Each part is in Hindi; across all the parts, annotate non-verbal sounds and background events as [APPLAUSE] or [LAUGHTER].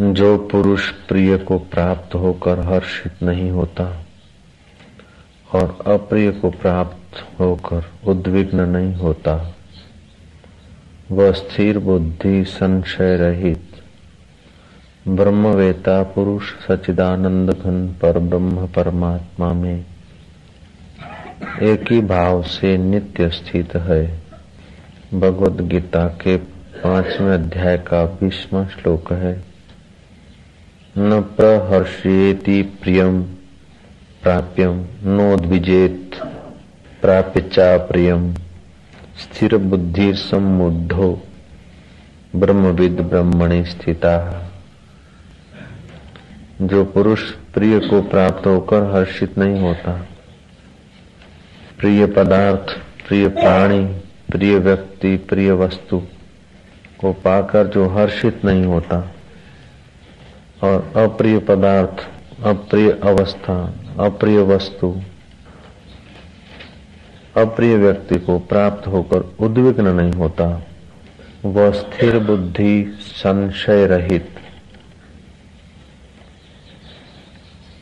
जो पुरुष प्रिय को प्राप्त होकर हर्षित नहीं होता और अप्रिय को प्राप्त होकर उद्विग्न नहीं होता, वह स्थिर बुद्धि संशय रहित, ब्रह्मवेता पुरुष सचिदानंद घन पर ब्रह्म परमात्मा में एक ही भाव से नित्य स्थित है। भगवद गीता के पाँचवें अध्याय का भीष्म श्लोक है। न प्रहर्षेति प्रियम प्राप्यम नोद्विजेत प्राप्य चा प्रियम स्थिर बुद्धि सम्मुढ़ो ब्रह्मविद ब्रह्मणि स्थिता। जो पुरुष प्रिय को प्राप्त होकर हर्षित नहीं होता। प्रिय पदार्थ, प्रिय प्राणी, प्रिय व्यक्ति, प्रिय वस्तु को पाकर जो हर्षित नहीं होता। और अप्रिय पदार्थ, अप्रिय अवस्था, अप्रिय वस्तु। अप्रिय व्यक्ति को प्राप्त होकर उद्विग्न नहीं होता। वह स्थिर बुद्धि, संशय रहित।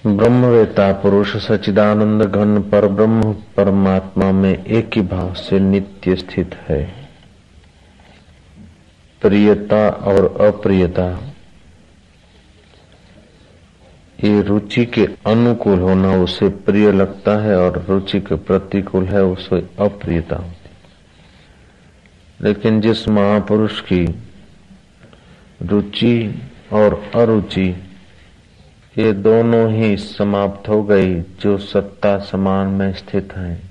ब्रह्मवेता पुरुष सचिदानंद घन पर ब्रह्म परमात्मा में एक ही भाव से नित्य स्थित है। प्रियता और अप्रियता। ये रुचि के अनुकूल होना उसे प्रिय लगता है और रुचि के प्रतिकूल है उसे अप्रियता होती लेकिन जिस महापुरुष की रुचि और अरुचि ये दोनों ही समाप्त हो गई, जो सत्ता समान में स्थित है,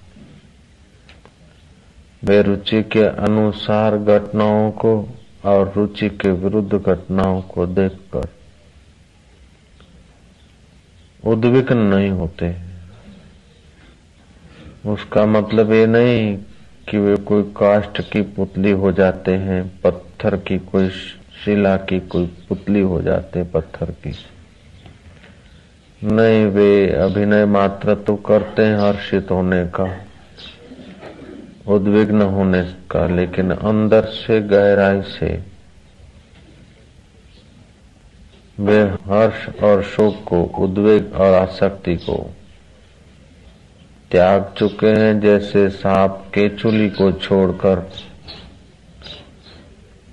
वे रुचि के अनुसार घटनाओं को और रुचि के विरुद्ध घटनाओं को देखकर उद्विग्न नहीं होते। उसका मतलब ये नहीं कि वे कोई काष्ट की पुतली हो जाते हैं, पत्थर की कोई शिला की कोई पुतली हो जाते पत्थर की। नहीं, वे अभिनय मात्र तो करते हैं हर्षित होने का, उद्विग्न होने का, लेकिन अंदर से गहराई से वे हर्ष और शोक को, उद्वेग और आसक्ति को त्याग चुके हैं जैसे सांप केचुली को छोड़कर।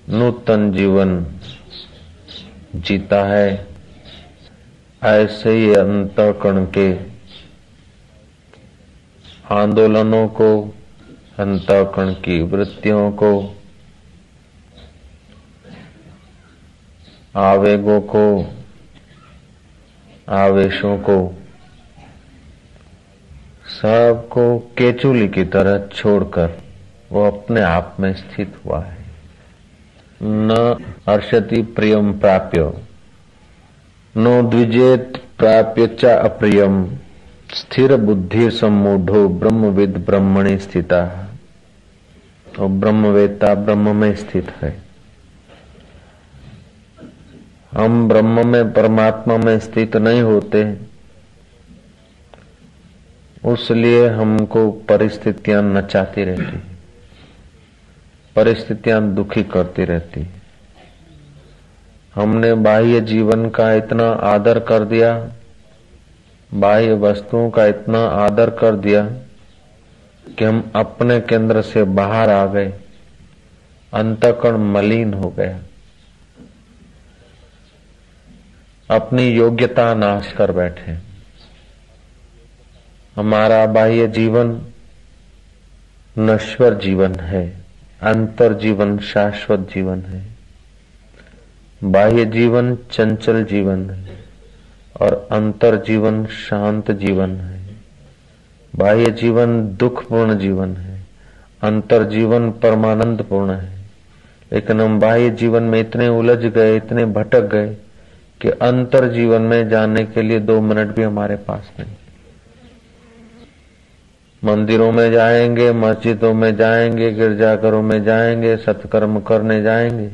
नूतन जीवन जीता है। ऐसे ही अंतकण के आंदोलनों को अंतकण की वृत्तियों को आवेगों को, आवेशों को, सबको केचुली की तरह छोड़कर वो अपने आप में स्थित हुआ है। न अर्षति प्रियम प्राप्य, नो द्विजेत प्राप्य च अप्रियम स्थिर बुद्धि सम्मूढ़ो ब्रह्मविद ब्रह्मणि स्थिता। तो ब्रह्मवेता ब्रह्म में स्थित है। हम ब्रह्म में, परमात्मा में स्थित नहीं होते। उसलिए हमको परिस्थितियाँ नचाती रहती परिस्थितियाँ दुखी करती रहती हमने बाह्य जीवन का इतना आदर कर दिया, बाह्य वस्तुओं का इतना आदर कर दिया, कि हम अपने केंद्र से बाहर आ गए अंतकण मलिन हो गया। अपनी योग्यता नाश कर बैठे। हमारा बाह्य जीवन नश्वर जीवन है, अंतर जीवन शाश्वत जीवन है। बाह्य जीवन चंचल जीवन है और अंतर जीवन शांत जीवन है। बाह्य जीवन दुखपूर्ण जीवन है, अंतर जीवन परमानंद पूर्ण है। लेकिन हम बाह्य जीवन में इतने उलझ गए, इतने भटक गए कि अंतर जीवन में जाने के लिए दो मिनट भी हमारे पास नहीं। मंदिरों में जाएँगे, मस्जिदों में जाएँगे, गिरजाघरों में जाएँगे, सत्कर्म करने जाएँगे,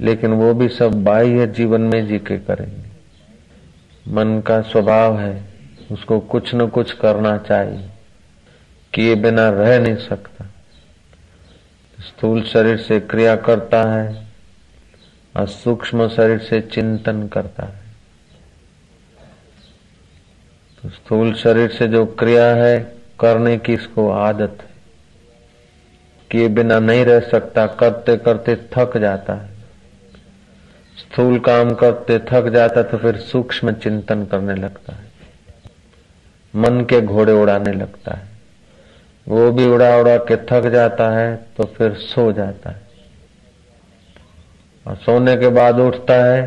लेकिन वो भी सब बाह्य जीवन में जी के करेंगे। मन का स्वभाव है, उसको कुछ न कुछ करना चाहिए, किए बिना रह नहीं सकता। स्थूल शरीर से क्रिया करता है और सूक्ष्म शरीर से चिंतन करता है। तो स्थूल शरीर से जो क्रिया है, करने की इसको आदत है। किए बिना नहीं रह सकता, करते करते थक जाता है। स्थूल काम करते थक जाता तो फिर सूक्ष्म चिंतन करने लगता है। मन के घोड़े उड़ाने लगता है। वो भी उड़ा उड़ा के थक जाता है तो फिर सो जाता है। और सोने के बाद उठता है,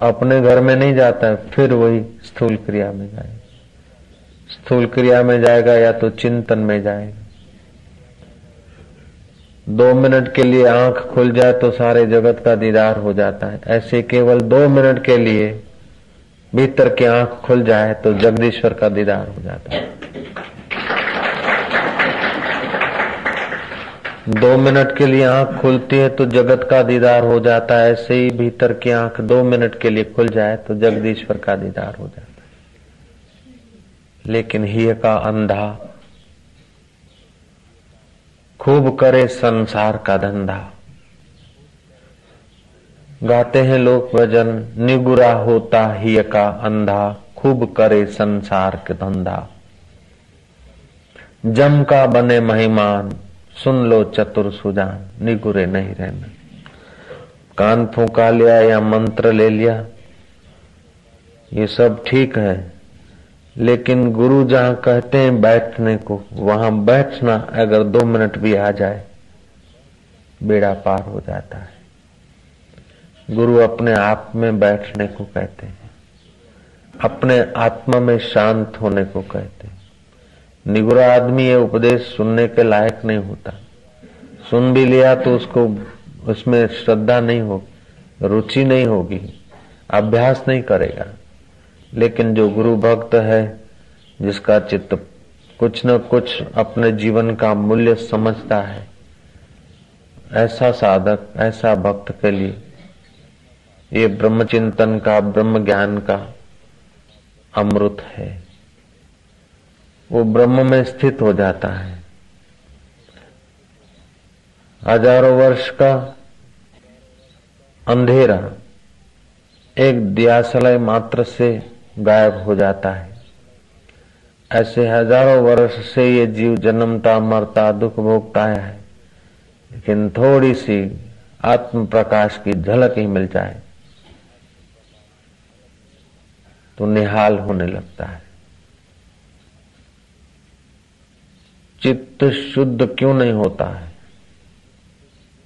अपने घर में नहीं जाता है, फिर वही स्थूल क्रिया में जाएगा। स्थूल क्रिया में जाएगा या तो चिंतन में जाएगा। दो मिनट के लिए आँख खुल जाए तो सारे जगत का दीदार हो जाता है। ऐसे केवल दो मिनट के लिए भीतर की आँख खुल जाए तो जगदीश्वर का दीदार हो जाता है। दो मिनट के लिए आँख खुलती है तो जगत का दीदार हो जाता है। ऐसे ही भीतर की आँख दो मिनट के लिए खुल जाए तो जगदीश्वर का दीदार हो जाता है। लेकिन ही का अंधा खूब करे संसार का धंधा। गाते हैं लोग भजन, निगुरा होता ही का अंधा, खूब करे संसार के धंधा। जम का बने महिमान सुन लो चतुर सुजान, निगुरे नहीं रहना। कान फूका लिया या मंत्र ले लिया, ये सब ठीक है। लेकिन गुरु जहाँ कहते हैं बैठने को, वहाँ बैठना अगर दो मिनट भी आ जाए, बेड़ा पार हो जाता है। गुरु अपने आप में बैठने को कहते हैं, अपने आत्मा में शांत होने को कहते हैं। निगुरा आदमी ये उपदेश सुनने के लायक नहीं होता। सुन भी लिया तो उसको उसमें श्रद्धा नहीं होगी रुचि नहीं होगी, अभ्यास नहीं करेगा। लेकिन जो गुरु भक्त है, जिसका चित्त कुछ न कुछ अपने जीवन का मूल्य समझता है, ऐसा साधक, ऐसा भक्त के लिए ये ब्रह्म चिंतन का ब्रह्म ज्ञान का अमृत है। वो ब्रह्म में स्थित हो जाता है। हज़ारों वर्ष का अंधेरा एक दियासलय मात्र से गायब हो जाता है। ऐसे हज़ारों वर्ष से ये जीव जन्मता, मरता, दुख भोगता है, लेकिन थोड़ी सी आत्म प्रकाश की झलक ही मिल जाए तो निहाल होने लगता है। चित्त शुद्ध क्यों नहीं होता है?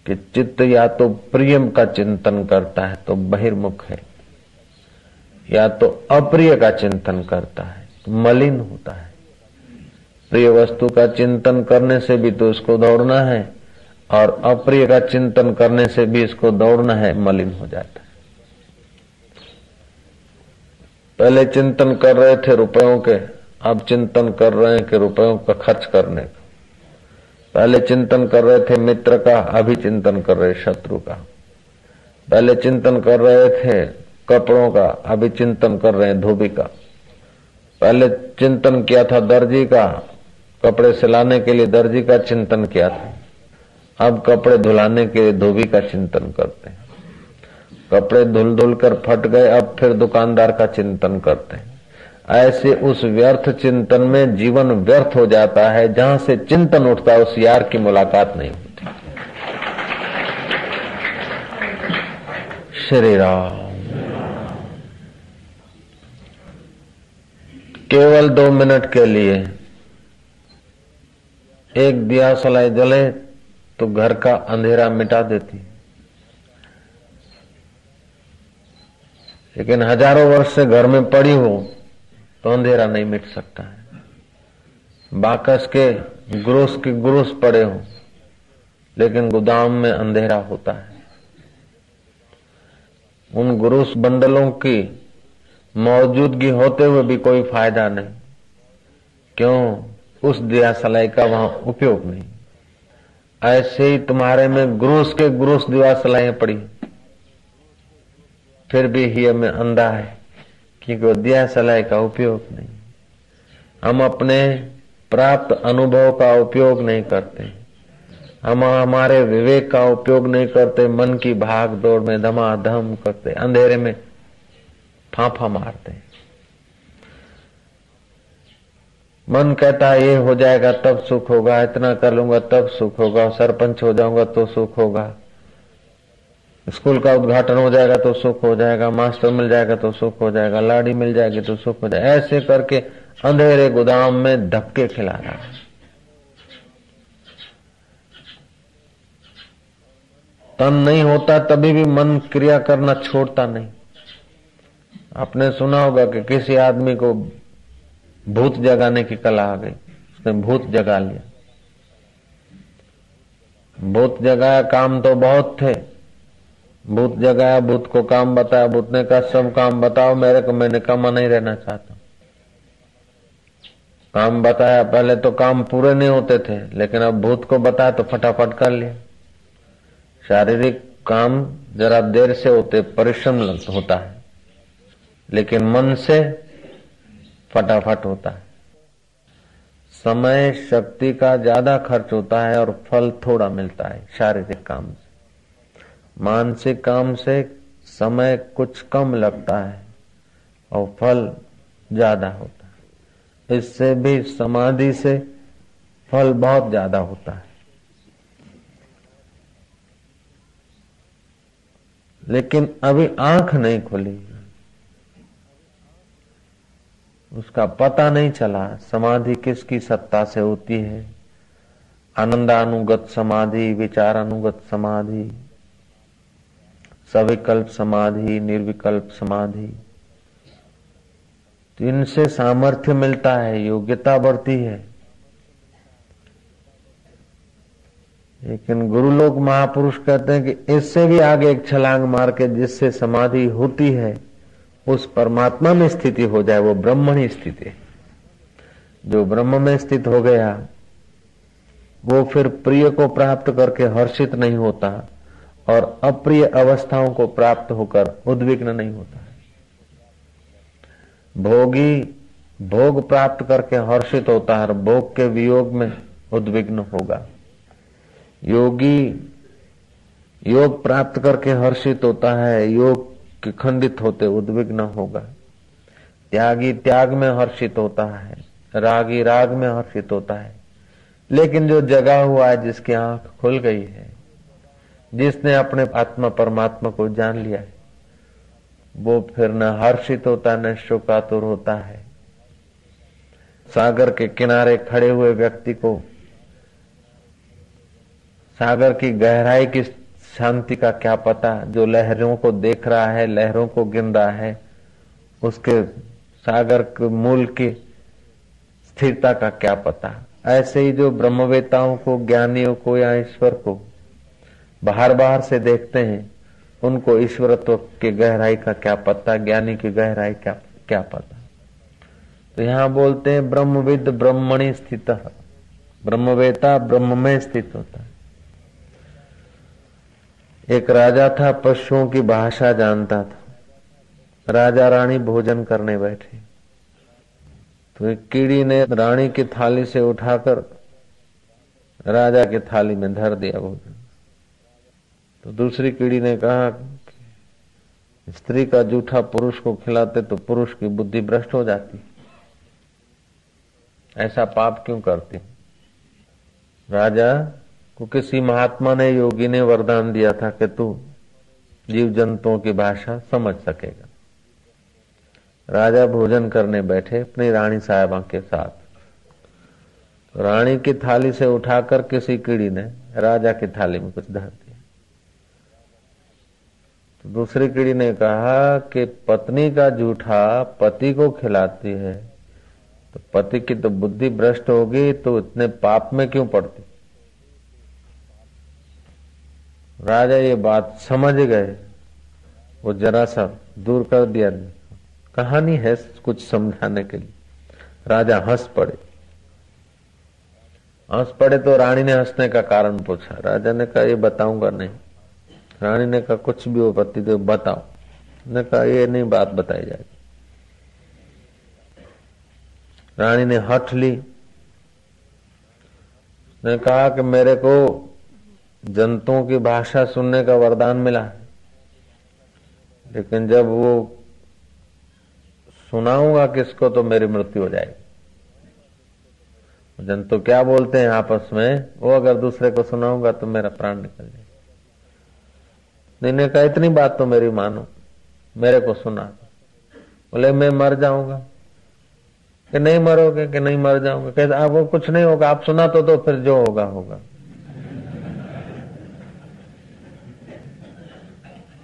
कि चित्त या तो प्रियम का चिंतन करता है तो बहिर्मुख है। या तो अप्रिय का चिंतन करता है तो मलिन होता है। प्रिय वस्तु का चिंतन करने से भी तो उसको दौड़ना है, और अप्रिय का चिंतन करने से भी इसको दौड़ना है, मलिन हो जाता है। पहले चिंतन कर रहे थे रुपयों के अब चिंतन कर रहे हैं कि रुपयों का खर्च करने का। पहले चिंतन कर रहे थे मित्र का, अभी चिंतन कर रहे शत्रु का। पहले चिंतन कर रहे थे कपड़ों का, अभी चिंतन कर रहे हैं धोबी का। पहले चिंतन किया था दर्जी का, कपड़े सिलाने के लिए दर्जी का चिंतन किया था। अब कपड़े धुलाने के लिए धोबी का चिंतन करते हैं। कपड़े धुल धुल कर फट गए, अब फिर दुकानदार का चिंतन करते हैं। ऐसे उस व्यर्थ चिंतन में जीवन व्यर्थ हो जाता है, जहाँ से चिंतन उठता है, उस यार की मुलाकात नहीं होती। श्री राम। केवल दो मिनट के लिए एक दिया सलाई जले तो घर का अंधेरा मिटा देती। लेकिन हज़ारों वर्ष से घर में पड़ी हो तो अंधेरा नहीं मिट सकता है। बाकस के गुरुस के गुरुस पड़े हो, लेकिन गोदाम में अंधेरा होता है। उन गुरुस बंडलों की मौजूदगी होते हुए भी कोई फ़ायदा नहीं। क्यों? उस दिया सलाई का वहाँ उपयोग नहीं। ऐसे ही तुम्हारे में गुरुस के गुरुस दिया सलाइया पड़ी। फिर भी ही में अंधा है। क्योंकि दिया सलाई का उपयोग नहीं। हम अपने प्राप्त अनुभव का उपयोग नहीं करते। हम हमारे विवेक का उपयोग नहीं करते, मन की भाग दौड़ में धमाधम करते, अंधेरे में फांफा मारते। मन कहता ये हो जाएगा, तब सुख होगा, इतना कर लूँगा, तब सुख होगा, सरपंच हो जाऊँगा तो सुख होगा। स्कूल का उद्घाटन हो जाएगा तो सुख हो जाएगा, मास्टर मिल जाएगा तो सुख हो जाएगा, लाड़ी मिल जाएगी तो सुख हो जाएगा। ऐसे करके अंधेरे गोदाम में धक्के खिला रहा है तन नहीं होता तभी भी मन क्रिया करना छोड़ता नहीं। आपने सुना होगा कि किसी आदमी को भूत जगाने की कला आ गई। उसने भूत जगा लिया। भूत जगाया काम तो बहुत थे। भूत जगाया, भूत को काम बताया, भूत ने कहा, सब काम बताओ, मेरे को, मैंने कमा नहीं रहना चाहता। काम बताया, पहले तो काम पूरे नहीं होते थे, लेकिन अब भूत को बताया तो फटाफट कर लिया। शारीरिक काम जरा देर से होते, परिश्रम होता है, लेकिन मन से फटाफट होता है। समय, शक्ति का ज़्यादा खर्च होता है और फल थोड़ा मिलता है, शारीरिक काम से। मानसिक काम से समय कुछ कम लगता है और फल ज़्यादा होता है। इससे भी समाधि से फल बहुत ज़्यादा होता है। लेकिन अभी आँख नहीं खुली, उसका पता नहीं चला समाधि किसकी सत्ता से होती है। आनंदानुगत समाधि, विचारानुगत समाधि सविकल्प समाधि, निर्विकल्प समाधि। तो इनसे सामर्थ्य मिलता है योग्यता बढ़ती है। लेकिन गुरु लोग महापुरुष कहते हैं कि इससे भी आगे एक छलांग मार के जिससे समाधि होती है, उस परमात्मा में स्थिति हो जाए, वो ब्रह्मणी स्थिति। जो ब्रह्म में स्थित हो गया, वो फिर प्रिय को प्राप्त करके हर्षित नहीं होता। और अप्रिय अवस्थाओं को प्राप्त होकर उद्विग्न नहीं होता है। भोगी भोग प्राप्त करके हर्षित होता है भोग के वियोग में उद्विग्न होगा। योगी योग प्राप्त करके हर्षित होता है, योग खंडित होते उद्विग्न होगा। त्यागी त्याग में हर्षित होता है, रागी राग में हर्षित होता है। लेकिन जो जगा हुआ है, जिसकी आँख खुल गई है जिसने अपने आत्मा परमात्मा को जान लिया है, वो फिर न हर्षित होता, न शोकातुर होता है। सागर के किनारे खड़े हुए व्यक्ति को, सागर की गहराई की शांति का क्या पता, जो लहरों को देख रहा है, लहरों को गिन रहा है, उसके सागर के मूल की स्थिरता का क्या पता। ऐसे ही जो ब्रह्मवेताओं को, ज्ञानियों को या ईश्वर को बाहर बाहर से देखते हैं, उनको ईश्वरत्व की गहराई का क्या पता, ज्ञानी की गहराई क्या क्या पता। तो यहाँ बोलते हैं, ब्रह्मविद ब्रह्मणी स्थित। ब्रह्मवेता ब्रह्म में स्थित होता है। एक राजा था, पशुओं की भाषा जानता था। राजा रानी भोजन करने बैठे। तो एक कीड़ी ने रानी की थाली से उठाकर राजा की थाली में धर दिया भोजन। तो दूसरी कीड़ी ने कहा स्त्री का जूठा पुरुष को खिलाते तो पुरुष की बुद्धि भ्रष्ट हो जाती। ऐसा पाप क्यों करती? राजा, को किसी महात्मा ने, योगी ने वरदान दिया था कि तू जीव जंतुओं की भाषा समझ सकेगा। राजा भोजन करने बैठे अपनी रानी साहबा के साथ। तो रानी की थाली से उठाकर किसी कीड़ी ने राजा की थाली में कुछ धर दिया। दूसरी कीड़ी ने कहा कि पत्नी का जूठा पति को खिलाती है। तो पति की तो बुद्धि भ्रष्ट होगी तो इतने पाप में क्यों पड़ती? राजा ये बात समझ गए। वो जरा सा दूर कर दिया। कहानी है कुछ समझाने के लिए। राजा हंस पड़े। हंस पड़े तो रानी ने हंसने का कारण पूछा। राजा ने कहा, ये बताऊँगा नहीं। रानी ने कहा, कुछ भी हो, पति तो बताओ। ने कहा, ये नहीं, बात बताई जाएगी। रानी ने हट ली। ने कहा कि मेरे को जंतुओं की भाषा सुनने का वरदान मिला। है लेकिन जब वो सुनाऊँगा किसको तो मेरी मृत्यु हो जाएगी। जंतु क्या बोलते हैं आपस में? वो अगर दूसरे को सुनाऊँगा तो मेरा प्राण निकल जाएगा। ने कहा इतनी बात तो मेरी मानो मेरे को सुना बोले मैं मर जाऊंगा कि नहीं मरोगे कि नहीं मर जाऊंगा कहते आप वो कुछ नहीं होगा आप सुना तो, तो फिर जो होगा होगा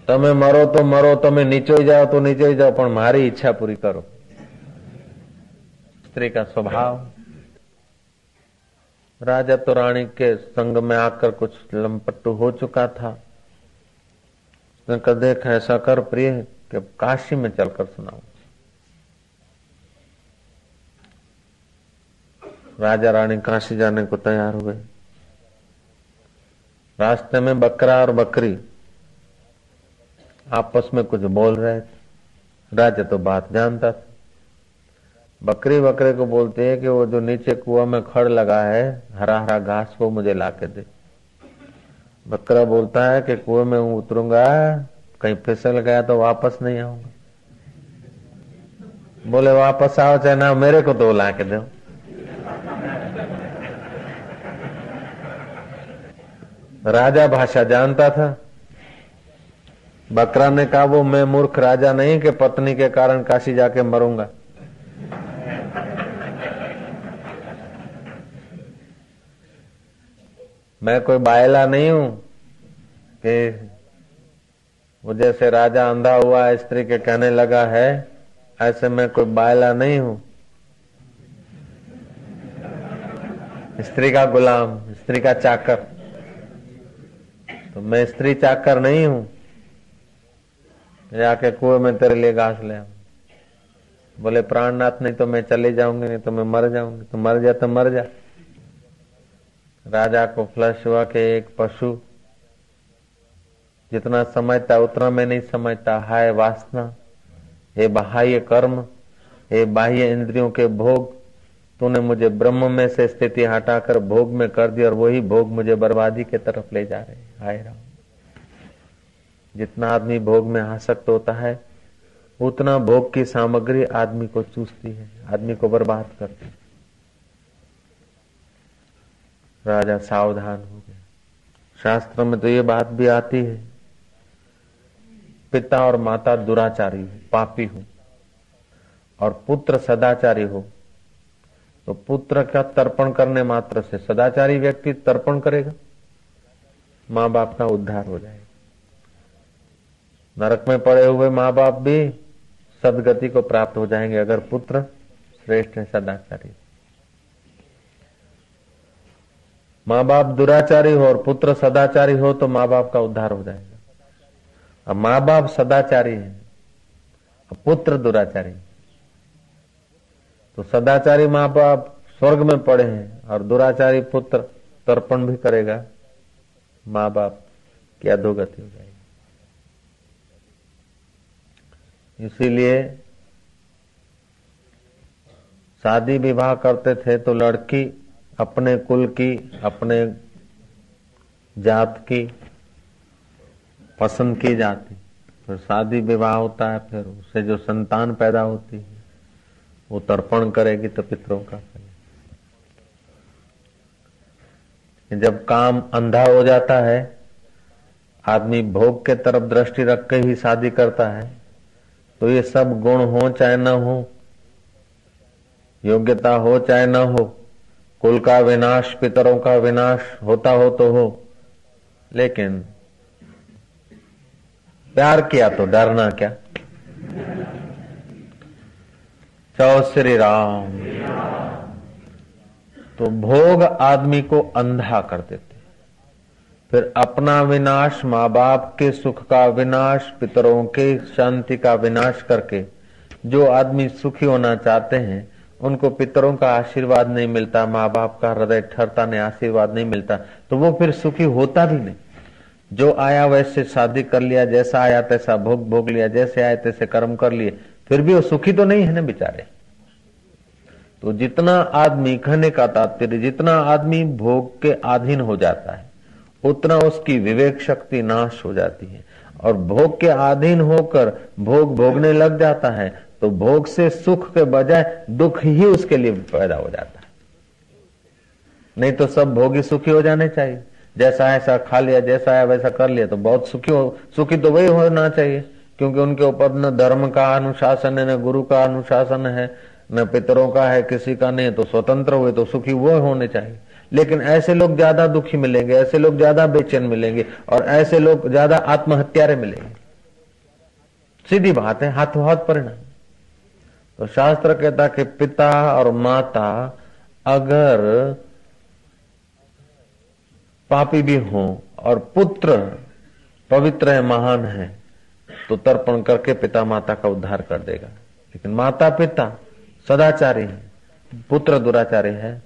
તમે મરો તો મરો તમે નીચે जाओ तो नीचे जाओ पर मारी इच्छा पूरी करो स्त्री का स्वभाव राजा तो रानी के संग में आकर कुछ लंपट्टू हो चुका था उसने देख, ऐसा कर प्रिय, कि काशी में चलकर सुनाऊ। राजा रानी काशी जाने को तैयार हुए रास्ते में बकरा और बकरी आपस में कुछ बोल रहे थे। राजा तो बात जानता था। बकरी बकरे को बोलते हैं कि वो जो नीचे कुआ में खड़ लगा है, हरा हरा घास वो मुझे ला के दे। बकरा बोलता है कि कुएँ में उतरूँगा, कहीं फिसल गया तो वापस नहीं आऊँगा। बोले, वापस आओ, चाहे ना, मेरे को तो ला के दो। राजा भाषा जानता था। बकरा ने कहा, वो मैं मूर्ख राजा नहीं कि पत्नी के कारण काशी जाके मरूँगा। मैं कोई बायला नहीं हूँ कि वो जैसे राजा अंधा हुआ, स्त्री के कहने लगा है, ऐसे मैं कोई बायला नहीं हूँ। स्त्री का गुलाम, स्त्री का चाकर। तो मैं स्त्री चाकर नहीं हूँ। जाके कुएँ में तेरे लिए घास ले बोले, प्राणनाथ, नहीं तो मैं चले जाऊँगी, नहीं तो मैं मर जाऊँगी। तो मर जा तो मर जा। राजा को फ्लश हुआ कि एक पशु जितना समझता, उतना मैं नहीं समझता। हाय वासना, हे बाह्य कर्म, हे बाह्य इंद्रियों के भोग, तूने मुझे ब्रह्म में से स्थिति हटाकर भोग में कर दी और वही भोग मुझे बर्बादी के तरफ़ ले जा रहे हाय राम। जितना आदमी भोग में आसक्त होता है, उतना भोग की सामग्री आदमी को चूसती है, आदमी को बर्बाद करती है। राजा सावधान हो गया। शास्त्र में तो ये बात भी आती है। पिता और माता दुराचारी हो, पापी हो, और पुत्र सदाचारी हो तो पुत्र का तर्पण करने मात्र से सदाचारी व्यक्ति तर्पण करेगा। माँ बाप का उद्धार हो जाएगा। नरक में पड़े हुए माँ बाप भी सदगति को प्राप्त हो जाएँगे, अगर पुत्र श्रेष्ठ है, सदाचारी माँ बाप दुराचारी हो और पुत्र सदाचारी हो तो माँ बाप का उद्धार हो जाएगा। अब माँ बाप सदाचारी है पुत्र दुराचारी तो सदाचारी माँ बाप स्वर्ग में पड़े हैं और दुराचारी पुत्र तर्पण भी करेगा माँ बाप की अधोगति हो जाएगी। इसीलिए शादी विवाह करते थे तो लड़की अपने कुल की, अपने जात की, पसंद की जाती। फिर शादी विवाह होता है, फिर उससे जो संतान पैदा होती है, वो तर्पण करेगी तो पितरों का जब काम अंधा हो जाता है, आदमी भोग के तरफ़ दृष्टि रख के ही शादी करता है तो ये सब गुण हो चाहे न हो, योग्यता हो चाहे न हो कुल का विनाश, पितरों का विनाश होता हो तो हो। लेकिन प्यार किया तो डरना क्या? चौ श्री राम तो भोग आदमी को अंधा कर देते। फिर अपना विनाश माँ बाप के सुख का विनाश, पितरों के शांति का विनाश करके जो आदमी सुखी होना चाहते हैं उनको पितरों का आशीर्वाद नहीं मिलता माँ बाप का हृदय ठहरता नहीं आशीर्वाद नहीं मिलता तो वो फिर सुखी होता भी नहीं। जो आया वैसे शादी कर लिया, जैसा आया तैसा भोग भोग लिया, जैसे आए तैसे कर्म कर लिए, फिर भी वो सुखी तो नहीं है ना बेचारे। तो जितना आदमी कहने का तात्पर्य, जितना आदमी भोग के अधीन हो जाता है, उतना उसकी विवेक शक्ति नाश हो जाती है। और भोग के अधीन होकर भोग भोगने लग जाता है तो भोग से सुख के बजाय दुख ही उसके लिए पैदा हो जाता है। नहीं तो सब भोगी सुखी हो जाने चाहिए। जैसा ऐसा खा लिया, जैसा है, वैसा कर लिया तो बहुत सुखी हो, सुखी तो वही होना चाहिए, क्योंकि उनके ऊपर न धर्म का अनुशासन है, न गुरु का अनुशासन है, न पितरों का है, किसी का नहीं तो स्वतंत्र हुए तो सुखी वो होने चाहिए। लेकिन ऐसे लोग ज़्यादा दुखी मिलेंगे, ऐसे लोग ज़्यादा बेचैन मिलेंगे, और ऐसे लोग ज़्यादा आत्महत्यारे मिलेंगे। सीधी बात है, हाथों हाथ परिणाम। तो शास्त्र कहता कि पिता और माता अगर पापी भी हो और पुत्र पवित्र है, महान है तो तर्पण करके पिता माता का उद्धार कर देगा। लेकिन माता पिता सदाचारी है, पुत्र दुराचारी है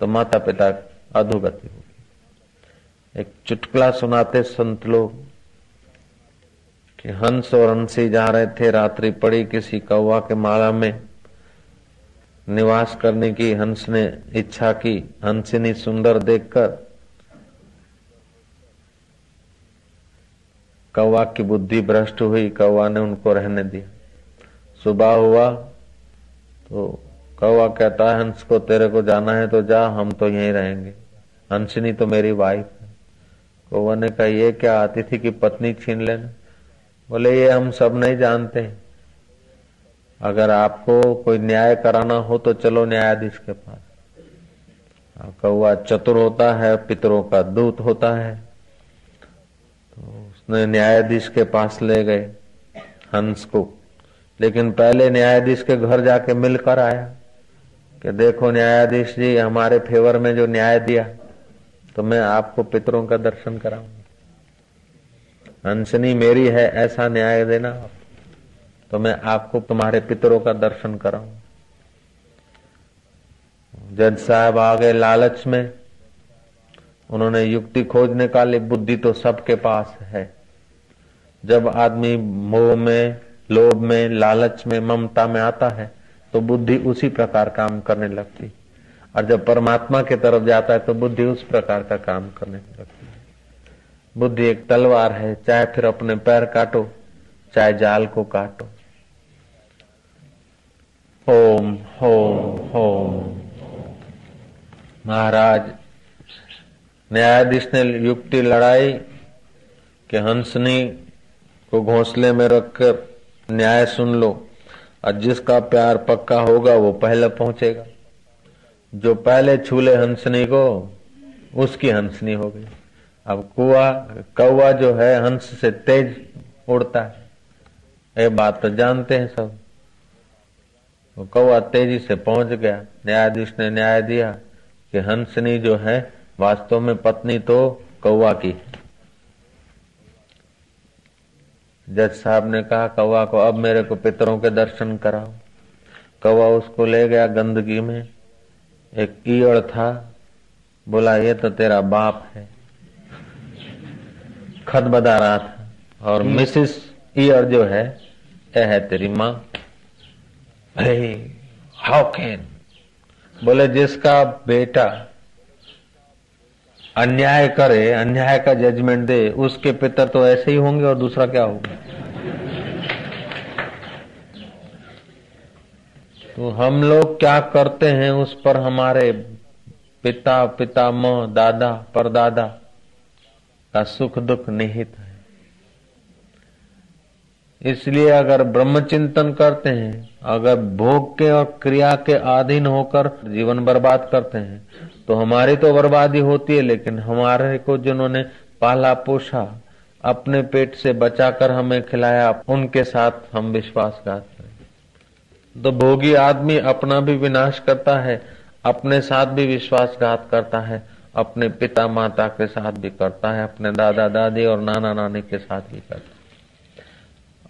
तो माता पिता अधोगति होगी। एक चुटकुला सुनाते संत लोग कि हंस और हँसी जा रहे थे, रात्रि पड़ी किसी कौवा के माला में। निवास करने की हंस ने इच्छा की, हंसिनी सुंदर देखकर। कौवा की बुद्धि भ्रष्ट हुई, कौवा ने उनको रहने दिया। सुबह हुआ तो कौवा कहता है, हंस को तेरे को जाना है तो जा, हम तो यहीं रहेंगे। हंसनी तो मेरी वाइफ है। कौवा ने कहा, ये क्या, अतिथि की पत्नी छीन लेना? बोले, ये हम सब नहीं जानते। अगर आपको कोई न्याय कराना हो तो चलो न्यायाधीश के पास। कौआ चतुर होता है, पितरों का दूत होता है। तो उसने न्यायाधीश के पास ले गए, हंस को। लेकिन पहले न्यायाधीश के घर जाके मिलकर आया कि देखो न्यायाधीश जी, हमारे फेवर में जो न्याय दिया तो मैं आपको पितरों का दर्शन कराऊँगा। हंसनी मेरी है, ऐसा न्याय देना। तो मैं आपको तुम्हारे पितरों का दर्शन कराऊं। जज साहब आ गए लालच में। उन्होंने युक्ति खोज निकाली बुद्धि तो सबके पास है। जब आदमी मोह में, लोभ में, लालच में, ममता में आता है तो बुद्धि उसी प्रकार काम करने लगती। और जब परमात्मा की तरफ़ जाता है तो बुद्धि उस प्रकार का काम करने लगती। बुद्धि एक तलवार है, चाहे फिर अपने पैर काटो, चाहे जाल को काटो। Home home home. महाराज, न्यायाधीश ने युक्ति लड़ाई कि हंसनी को घोंसले में रखकर न्याय सुन लो, और जिसका प्यार पक्का होगा वो पहले पहुंचेगा। जो पहले छूले हंसनी को, उसकी हंसनी हो गई। अब कुआ कौआ जो है, हंस से तेज उड़ता है। ये बात तो जानते हैं सब। वो कौआ तेज़ी से पहुँच गया। न्यायाधीश ने न्याय दिया कि हंसनी जो है, वास्तव में पत्नी तो कौआ की जज साहब ने कहा, कौवा को अब मेरे को पितरों के दर्शन कराओ। कौवा उसको ले गया गंदगी में। एक कीड़ था। बोला, ये तो तेरा बाप है। खत बता रहा था। और मिसिस ईयर जो है यह है तेरी माँ हाउ कैन बोले जिसका बेटा अन्याय करे अन्याय का जजमेंट दे उसके पितर तो ऐसे ही होंगे और दूसरा क्या होगा? तो हम लोग क्या करते हैं उस पर हमारे पिता पितामह दादा परदादा का सुख दुख निहित है। इसलिए अगर ब्रह्म चिंतन करते हैं, अगर भोग के और क्रिया के अधीन होकर जीवन बर्बाद करते हैं तो हमारी तो बर्बादी होती है, लेकिन हमारे को जिन्होंने पाला पोषा, अपने पेट से बचाकर हमें खिलाया, उनके साथ हम विश्वासघात करें। तो भोगी आदमी अपना भी विनाश करता है, अपने साथ भी विश्वासघात करता है अपने पिता माता के साथ भी करता है, अपने दादा दादी और नाना नानी के साथ भी करता है।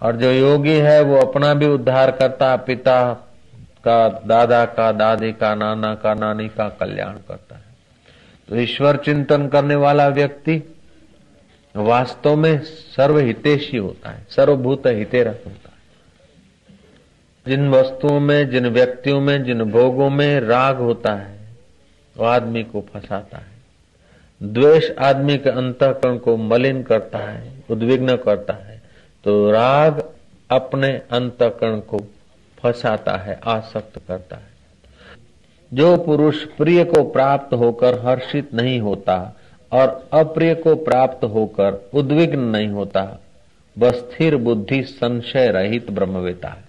और जो योगी है, वो अपना भी उद्धार करता है, पिता का, दादा का, दादी का, नाना का, नानी का कल्याण करता है। तो ईश्वर चिंतन करने वाला व्यक्ति वास्तव में सर्वहितेशी होता है, सर्वभूत हितेरस होता है। जिन वस्तुओं में, जिन व्यक्तियों में, जिन भोगों में राग होता है, वो आदमी को फंसाता है। द्वेष आदमी के अंतकरण को मलिन करता है, उद्विग्न करता है तो राग अपने अंतकरण को फंसाता है, आसक्त करता है। जो पुरुष प्रिय को प्राप्त होकर हर्षित नहीं होता और अप्रिय को प्राप्त होकर उद्विग्न नहीं होता, वह स्थिर बुद्धि संशय रहित ब्रह्मवेता है।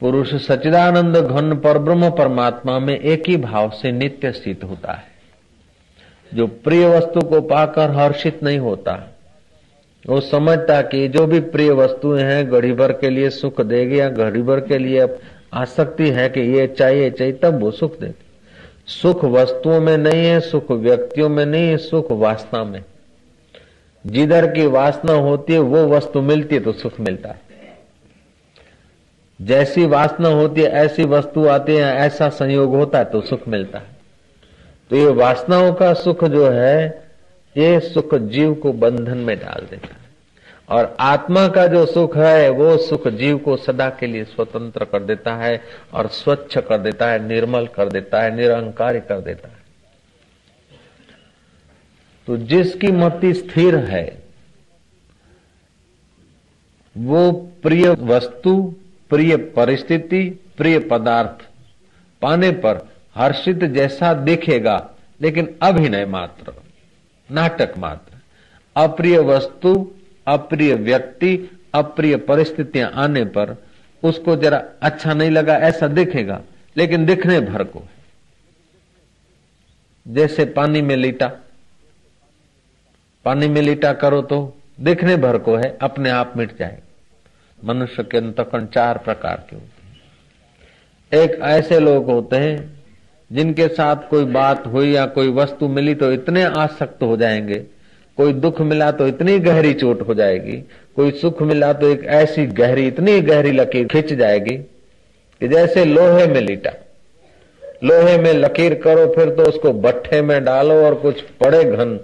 पुरुष सचिदानंद घन पर ब्रह्म परमात्मा में एक ही भाव से नित्य स्थित होता है। जो प्रिय वस्तु को पाकर हर्षित नहीं होता। वो समझता कि जो भी प्रिय वस्तुएँ हैं घड़ी भर के लिए सुख देगी या घड़ी भर के लिए आसक्ति है कि ये चाहिए चाहिए, तब वो सुख देती। सुख वस्तुओं में नहीं है, सुख व्यक्तियों में नहीं है, सुख वासना में। जिधर की वासना होती है, वो वस्तु मिलती है तो सुख मिलता है। जैसी वासना होती है, ऐसी वस्तु आती है, ऐसा संयोग होता है तो सुख मिलता है। तो ये वासनाओं का सुख जो है, ये सुख जीव को बंधन में डाल देता है। और आत्मा का जो सुख है, वो सुख जीव को सदा के लिए स्वतंत्र कर देता है और स्वच्छ कर देता है, निर्मल कर देता है, निरंकारी कर देता है। तो जिसकी मति स्थिर है, वो प्रिय वस्तु, प्रिय परिस्थिति, प्रिय पदार्थ पाने पर हर्षित जैसा देखेगा, लेकिन अभिनय मात्र, नाटक मात्र। अप्रिय वस्तु, अप्रिय व्यक्ति, अप्रिय परिस्थितियाँ आने पर उसको जरा अच्छा नहीं लगा, ऐसा दिखेगा, लेकिन दिखने भर को जैसे पानी में लीटा, पानी में लीटा करो तो दिखने भर को है, अपने आप मिट जाएगा। मनुष्य के अंतकरण चार प्रकार के होते हैं। एक ऐसे लोग होते हैं जिनके साथ कोई बात हुई या कोई वस्तु मिली तो इतने आसक्त हो जाएँगे, कोई दुख मिला तो इतनी गहरी चोट हो जाएगी, कोई सुख मिला तो एक ऐसी गहरी, इतनी गहरी लकीर खिंच जाएगी कि जैसे लोहे में लिटा। लोहे में लकीर करो, फिर तो उसको बट्ठे में डालो और कुछ पड़े घन,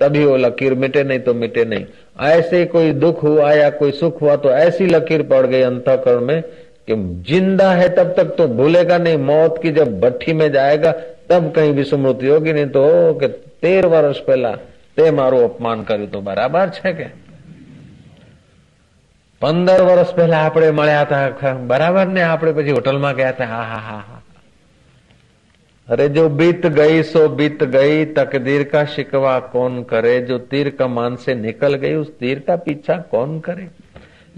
तभी वो लकीर मिटे नहीं तो मिटे नहीं। ऐसे कोई दुख हुआ या कोई सुख हुआ तो ऐसी लकीर पड़ गई अंतकरण में कि जिंदा है तब तक तो भूलेगा नहीं मौत की जब भट्टी में जाएगा तब कहीं विस्मृति होगी नहीं तो कि तेर वर्ष पहला તે મારું અપમાન કર્યું તો બરાબર છે કે પંદર વર્ષ પહેલા આપણે મળ્યા હતા બરાબર ને આપણે પછી હોટલમાં ગયા હતા હા હા હા હા अरे जो बीत गई सो बीत गई तकदीर का शिकवा कौन करे जो तीर कमान से निकल गई उस तीर का पीछा कौन करे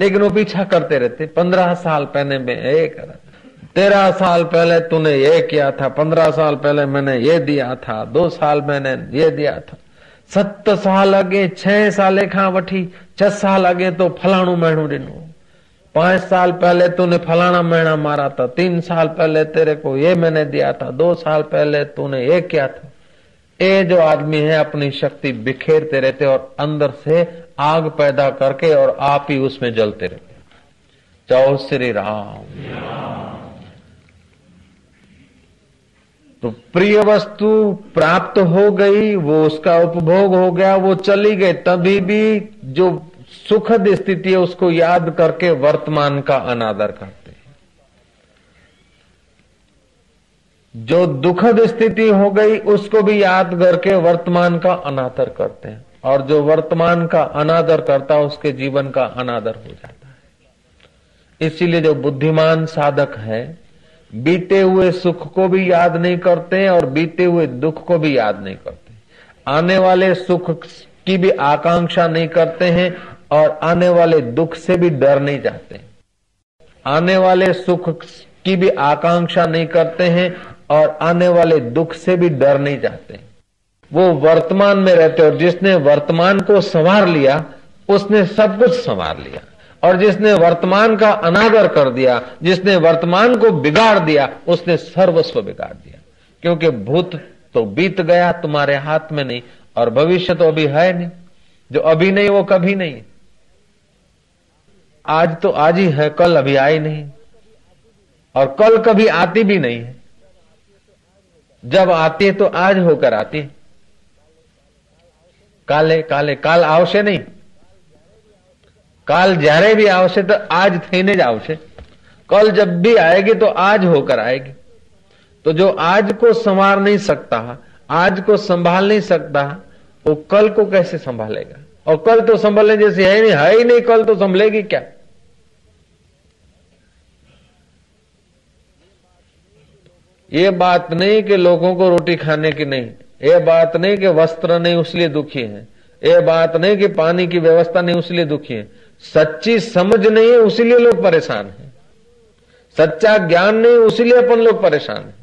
लेकिन वो पीछा करते रहते, पंद्रह साल पहले में ये करा। तेरह साल पहले तूने ये किया था, पंद्रह साल पहले मैंने ये दिया था, दो साल मैंने ये दिया था। सत साल अॻे छह साल खां वठी, छह साल अॻे तो फलाणो महीनो ॾिनो पाँच साल पहले तूने फलाना महीना मारा था, तीन साल पहले तेरे को ये मैंने दिया था, दो साल पहले तूने ये किया था। ये जो आदमी है, अपनी शक्ति बिखेरते रहते और अंदर से आग पैदा करके और आप ही उसमें जलते रहे चौ श्री राम। तो प्रिय वस्तु प्राप्त हो गई, वो उसका उपभोग हो गया, वो चली गई। तभी भी जो सुखद स्थिति है, उसको याद करके वर्तमान का अनादर करते जो दुखद स्थिति हो गई, उसको भी याद करके वर्तमान का अनादर करते हैं। और जो वर्तमान का अनादर करता है, उसके जीवन का अनादर हो जाता है। इसीलिए जो बुद्धिमान साधक है, बीते हुए सुख को भी याद नहीं करते और बीते हुए दुख को भी याद नहीं करते आने वाले सुख की भी आकांक्षा नहीं करते हैं और आने वाले दुख से भी डर नहीं जाते आने वाले सुख की भी आकांक्षा नहीं करते हैं और आने वाले दुख से भी डर नहीं जाते वो वर्तमान में रहते और जिसने वर्तमान को संवार लिया, उसने सब कुछ संवार लिया। और जिसने वर्तमान का अनादर कर दिया, जिसने वर्तमान को बिगाड़ दिया, उसने सर्वस्व बिगाड़ दिया। क्योंकि भूत तो बीत गया तुम्हारे हाथ में नहीं, और भविष्य तो अभी है नहीं। जो अभी नहीं, वो कभी नहीं। आज तो आज ही है, कल अभी आई नहीं। और कल कभी आती भी नहीं है। जब आती है तो आज होकर आती है। काले काले काल आवश्य नहीं काल जयरे भी आवश्य तो आज થઈને જ આવશે कल जब भी आएगी तो आज होकर आएगी तो जो आज को संवार नहीं सकता आज को संभाल नहीं सकता वो कल को कैसे संभालेगा और कल तो संभलने जैसी है नहीं है ही नहीं कल तो संभलेगी क्या ये बात नहीं कि लोगों को रोटी खाने की नहीं ये बात नहीं कि वस्त्र नहीं इसलिए दुखी है। ये बात नहीं कि पानी की व्यवस्था नहीं उसलिए दुखी है। सच्ची समझ नहीं है उसीलिए लोग परेशान हैं। सच्चा ज्ञान नहीं उसीलिए अपन लोग परेशान हैं।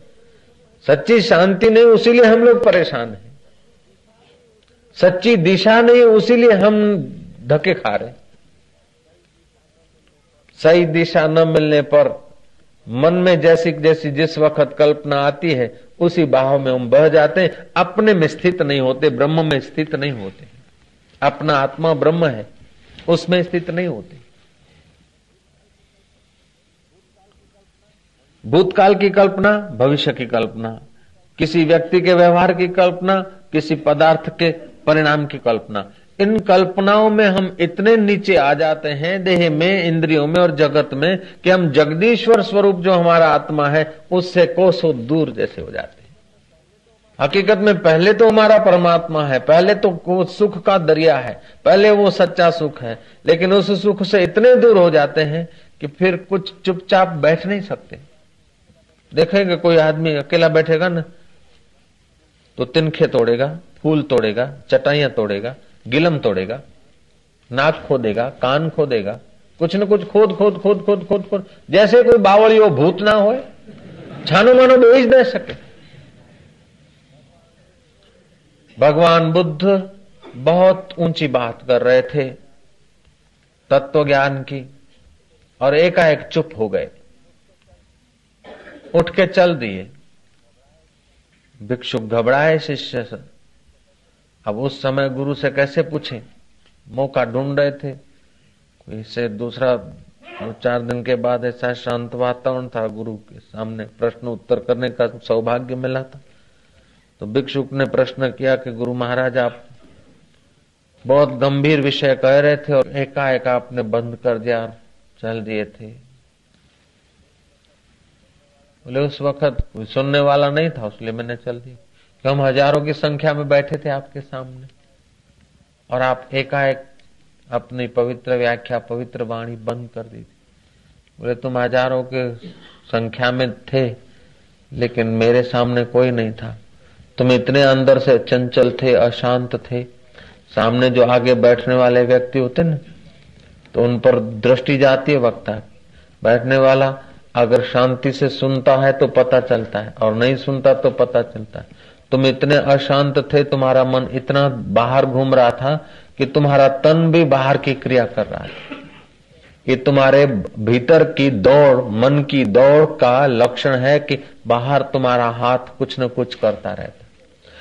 सच्ची शांति नहीं उसीलिए हम लोग परेशान हैं। सच्ची दिशा नहीं उसीलिए हम धके खा रहे सही दिशा न मिलने पर मन में जैसी जैसी जिस वक्त कल्पना आती है उसी बाह में हम बह जाते हैं। अपने में स्थित नहीं होते, ब्रह्म में स्थित नहीं होते। अपना आत्मा ब्रह्म है, उसमें स्थित नहीं होते। भूतकाल की कल्पना, भविष्य की कल्पना, किसी व्यक्ति के व्यवहार की कल्पना, किसी पदार्थ के परिणाम की कल्पना। इन कल्पनाओं में हम इतने नीचे आ जाते हैं, देह में, इंद्रियों में और जगत में, कि हम जगदीश्वर स्वरूप जो हमारा आत्मा है, उससे कोसों दूर जैसे हो जाते हैं। हकीकत में पहले तो हमारा परमात्मा है, पहले तो वो सुख का दरिया है, पहले वो सच्चा सुख है, लेकिन उस सुख से इतने दूर हो जाते हैं कि फिर कुछ चुपचाप बैठ नहीं सकते। देखेंगे कोई आदमी अकेला बैठेगा ना तो तिनखे तोड़ेगा, फूल तोड़ेगा, चटाइया तोड़ेगा गिलम तोड़ेगा, नाक खोदेगा कान खोदेगा कुछ न कुछ खोद खोद खोद खोद खोद खोद, जैसे कोई बावड़ी हो, भूत ना हो छानो मानो बेच दे सके। भगवान बुद्ध बहुत ऊँची बात कर रहे थे तत्व ज्ञान की, और एकाएक चुप हो गए। उठ के चल दिए। भिक्षुक घबराए शिष्य से अब उस समय गुरु से कैसे पूछे? मौका ढूंढ रहे थे। कोई से दूसरा चार दिन के बाद ऐसा शांत वातावरण था, गुरु के सामने प्रश्न उत्तर करने का सौभाग्य मिला था। तो भिक्षुक ने प्रश्न किया कि गुरु महाराज, आप बहुत गंभीर विषय कह रहे थे और एकाएक आपने बंद कर दिया चल दिए थे। बोले, उस वक्त कोई सुनने वाला नहीं था इसलिए मैंने चल दिया। कि हम हज़ारों की संख्या में बैठे थे आपके सामने। और आप एकाएक अपनी पवित्र व्याख्या, पवित्र वाणी बंद कर दी थी। बोले, तुम हज़ारों के संख्या में थे, लेकिन मेरे सामने कोई नहीं था। तुम इतने अंदर से चंचल थे, अशांत थे। सामने जो आगे बैठने वाले व्यक्ति होते ना तो उन पर दृष्टि जाती है वक्ता। बैठने वाला अगर शांति से सुनता है तो पता चलता है, और नहीं सुनता तो पता चलता है। तुम इतने अशांत थे, तुम्हारा मन इतना बाहर घूम रहा था कि तुम्हारा तन भी बाहर की क्रिया कर रहा है ये तुम्हारे भीतर की दौड़, मन की दौड़ का लक्षण है कि बाहर तुम्हारा हाथ कुछ न कुछ करता रहता।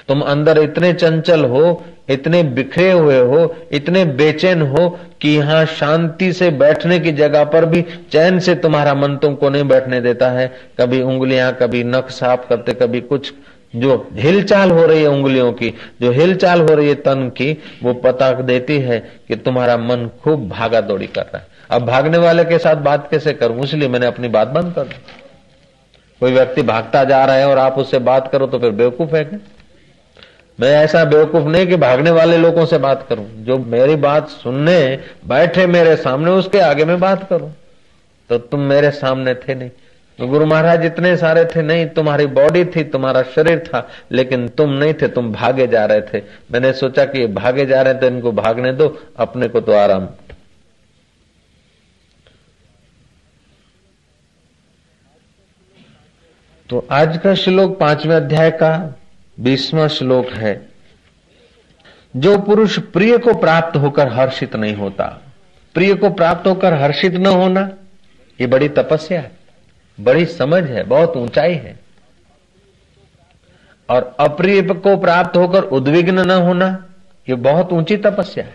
तुम अंदर इतने चंचल हो, इतने बिखरे हुए हो, इतने बेचैन हो कि यहाँ शांति से बैठने की जगह पर भी चैन से तुम्हारा मन तुमको नहीं बैठने देता है। कभी उंगलियाँ, कभी नख साफ़ करते, कभी कुछ जो हिलचाल हो रही है उंगलियों की, जो हिलचाल हो रही है तन की, वो पता देती है कि तुम्हारा मन खूब भागा दौड़ी कर रहा है। अब भागने वाले के साथ बात कैसे करूँ? इसलिए मैंने अपनी बात बंद कर दी। कोई व्यक्ति भागता जा रहा है और आप उससे बात करो तो फिर बेवकूफ़ है क्या? मैं ऐसा बेवकूफ़ नहीं कि भागने वाले लोगों से बात करूँ। जो मेरी बात सुनने, बैठे मेरे सामने, उसके आगे में बात करूँ। तो तुम मेरे सामने थे नहीं। गुरु महाराज, इतने सारे थे, नहीं, तुम्हारी बॉडी थी, तुम्हारा शरीर था, लेकिन तुम नहीं थे, तुम भागे जा रहे थे। मैंने सोचा कि ये भागे जा रहे थे इनको भागने दो, अपने को तो आराम। तो आज का श्लोक पाँचवें अध्याय का बीसवा श्लोक है, जो पुरुष प्रिय को प्राप्त होकर हर्षित नहीं होता। प्रिय को प्राप्त होकर हर्षित न होना, ये बड़ी तपस्या है। बड़ी समझ है बहुत ऊंचाई है। और अप्रिय को प्राप्त होकर उद्विग्न न होना ये बहुत ऊँची तपस्या है।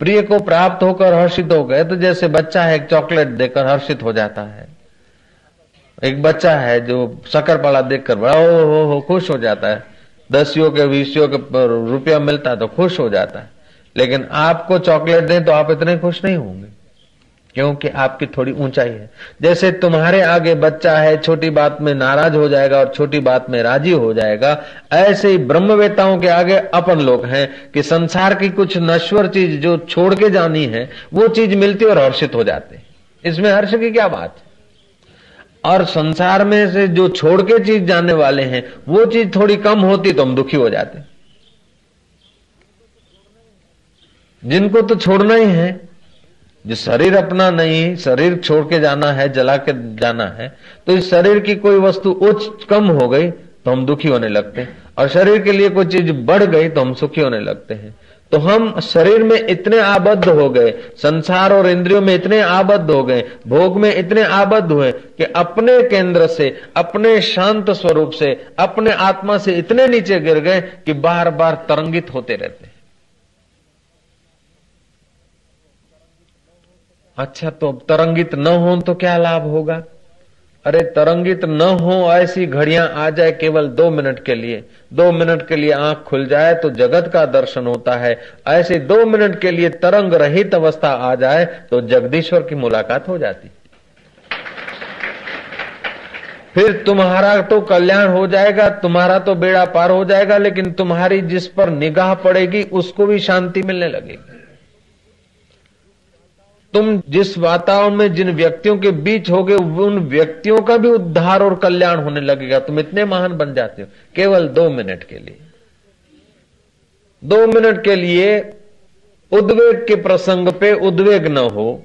प्रिय को प्राप्त होकर हर्षित हो गए तो जैसे बच्चा है एक चॉकलेट देकर हर्षित हो जाता है। एक बच्चा है जो शकर पाला देखकर बड़ा हो, हो, हो खुश हो जाता है। दसियों के बीसियों के रुपया मिलता है तो खुश हो जाता है। लेकिन आपको चॉकलेट दें तो आप इतने खुश नहीं होंगे। क्योंकि आपकी थोड़ी ऊंचाई है। जैसे तुम्हारे आगे बच्चा है, छोटी बात में नाराज़ हो जाएगा और छोटी बात में राज़ी हो जाएगा, ऐसे ही ब्रह्मवेताओं के आगे अपन लोग हैं कि संसार की कुछ नश्वर चीज़ जो छोड़ के जानी है, वो चीज़ मिलती और हर्षित हो जाते। इसमें हर्ष की क्या बात? है और संसार में से जो छोड़ के चीज़ जाने वाले हैं, वो चीज़ थोड़ी कम होती तो हम दुखी हो जाते। जिनको तो छोड़ना ही है जो शरीर अपना नहीं, शरीर छोड़ के जाना है, जला के जाना है तो इस शरीर की कोई वस्तु उच्च कम हो गई तो हम दुखी होने लगते हैं। और शरीर के लिए कोई चीज़ बढ़ गई तो हम सुखी होने लगते हैं। तो हम शरीर में इतने आबद्ध हो गए, संसार और इंद्रियों में इतने आबद्ध हो गए, भोग में इतने आबद्ध हुए, कि अपने केंद्र से, अपने शांत स्वरूप से, अपने आत्मा से इतने नीचे गिर गए, कि बार बार तरंगित होते रहते अच्छा तो तरंगित न हो तो क्या लाभ होगा? अरे, तरंगित न हो, ऐसी घड़ियाँ आ जाए केवल दो मिनट के लिए। दो मिनट के लिए आँख खुल जाए तो जगत का दर्शन होता है। ऐसे दो मिनट के लिए तरंग रहित अवस्था आ जाए तो जगदीश्वर की मुलाकात हो जाती। फिर तुम्हारा तो कल्याण हो जाएगा, तुम्हारा तो बेड़ा पार हो जाएगा, लेकिन तुम्हारी जिस पर निगाह पड़ेगी, उसको भी शांति मिलने लगेगी। तुम जिस वातावरण में जिन व्यक्तियों के बीच होगे, उन व्यक्तियों का भी उद्धार और कल्याण होने लगेगा। तुम इतने महान बन जाते हो। केवल दो मिनट के लिए। दो मिनट के लिए उद्वेग के प्रसंग पे उद्वेग न हो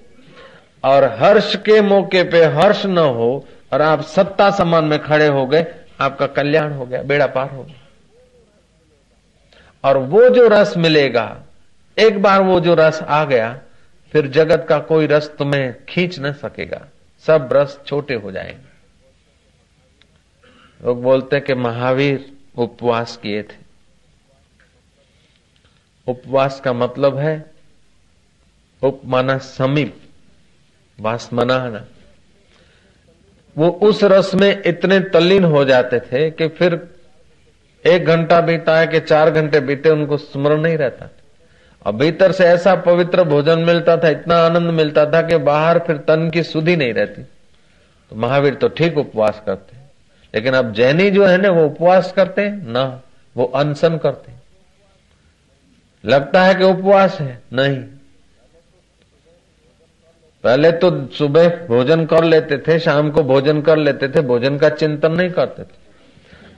और हर्ष के मौके पे हर्ष न हो और आप सत्ता समान में खड़े हो गए, आपका कल्याण हो गया, बेड़ा पार हो गया। और वो जो रस मिलेगा, एक बार वो जो रस आ गया फिर जगत का कोई रस तुम्हें खींच न सकेगा। सब रस छोटे हो जाएँगे। लोग बोलते हैं कि महावीर उपवास किए थे। उपवास का मतलब है उपमाना समीप वास मनाना वो उस रस में इतने तल्लीन हो जाते थे कि फिर एक घंटा बीता है कि चार घंटे बीते, उनको स्मरण नहीं रहता। और भीतर से ऐसा पवित्र भोजन मिलता था, इतना आनंद मिलता था कि बाहर फिर तन की सुधि नहीं रहती। तो महावीर तो ठीक उपवास करते लेकिन अब जैनी जो है ना, वो उपवास करते ना, वो अनशन करते लगता है कि उपवास है, नहीं। पहले तो सुबह भोजन कर लेते थे, शाम को भोजन कर लेते थे, भोजन का चिंतन नहीं करते थे।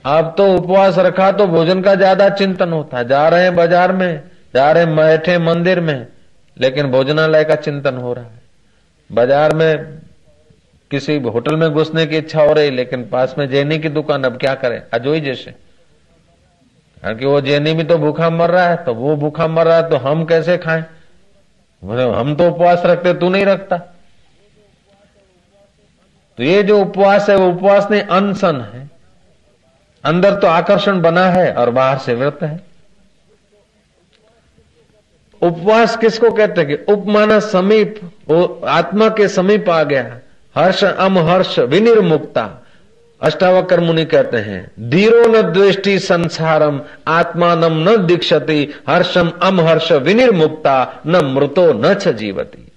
अब तो उपवास रखा तो भोजन का ज़्यादा चिंतन होता जा रहे हैं बाज़ार में जा रहे बैठे मंदिर में, लेकिन भोजनालय का चिंतन हो रहा है। बाज़ार में किसी होटल में घुसने की इच्छा हो रही, लेकिन पास में जैनी की दुकान, अब क्या करें? अजोई जैसे। क्योंकि वो जैनी भी तो भूखा मर रहा है तो वो भूखा मर रहा है तो हम कैसे खाएँ? हम तो उपवास रखते, तू नहीं रखता। तो ये जो उपवास है, वो उपवास नहीं अनसन है। अंदर तो आकर्षण बना है और बाहर से व्रत है। उपवास किसको कहते हैं कि उपमाना समीप, वो आत्मा के समीप आ गया। हर्ष अम हर्ष विनिर्मुक्ता। अष्टावकर मुनि कहते हैं, धीरो न दृष्टि संसारम आत्मानम न दीक्षति, हर्षम अम हर्ष विनिर्मुक्ता, न मृतो न छ जीवती।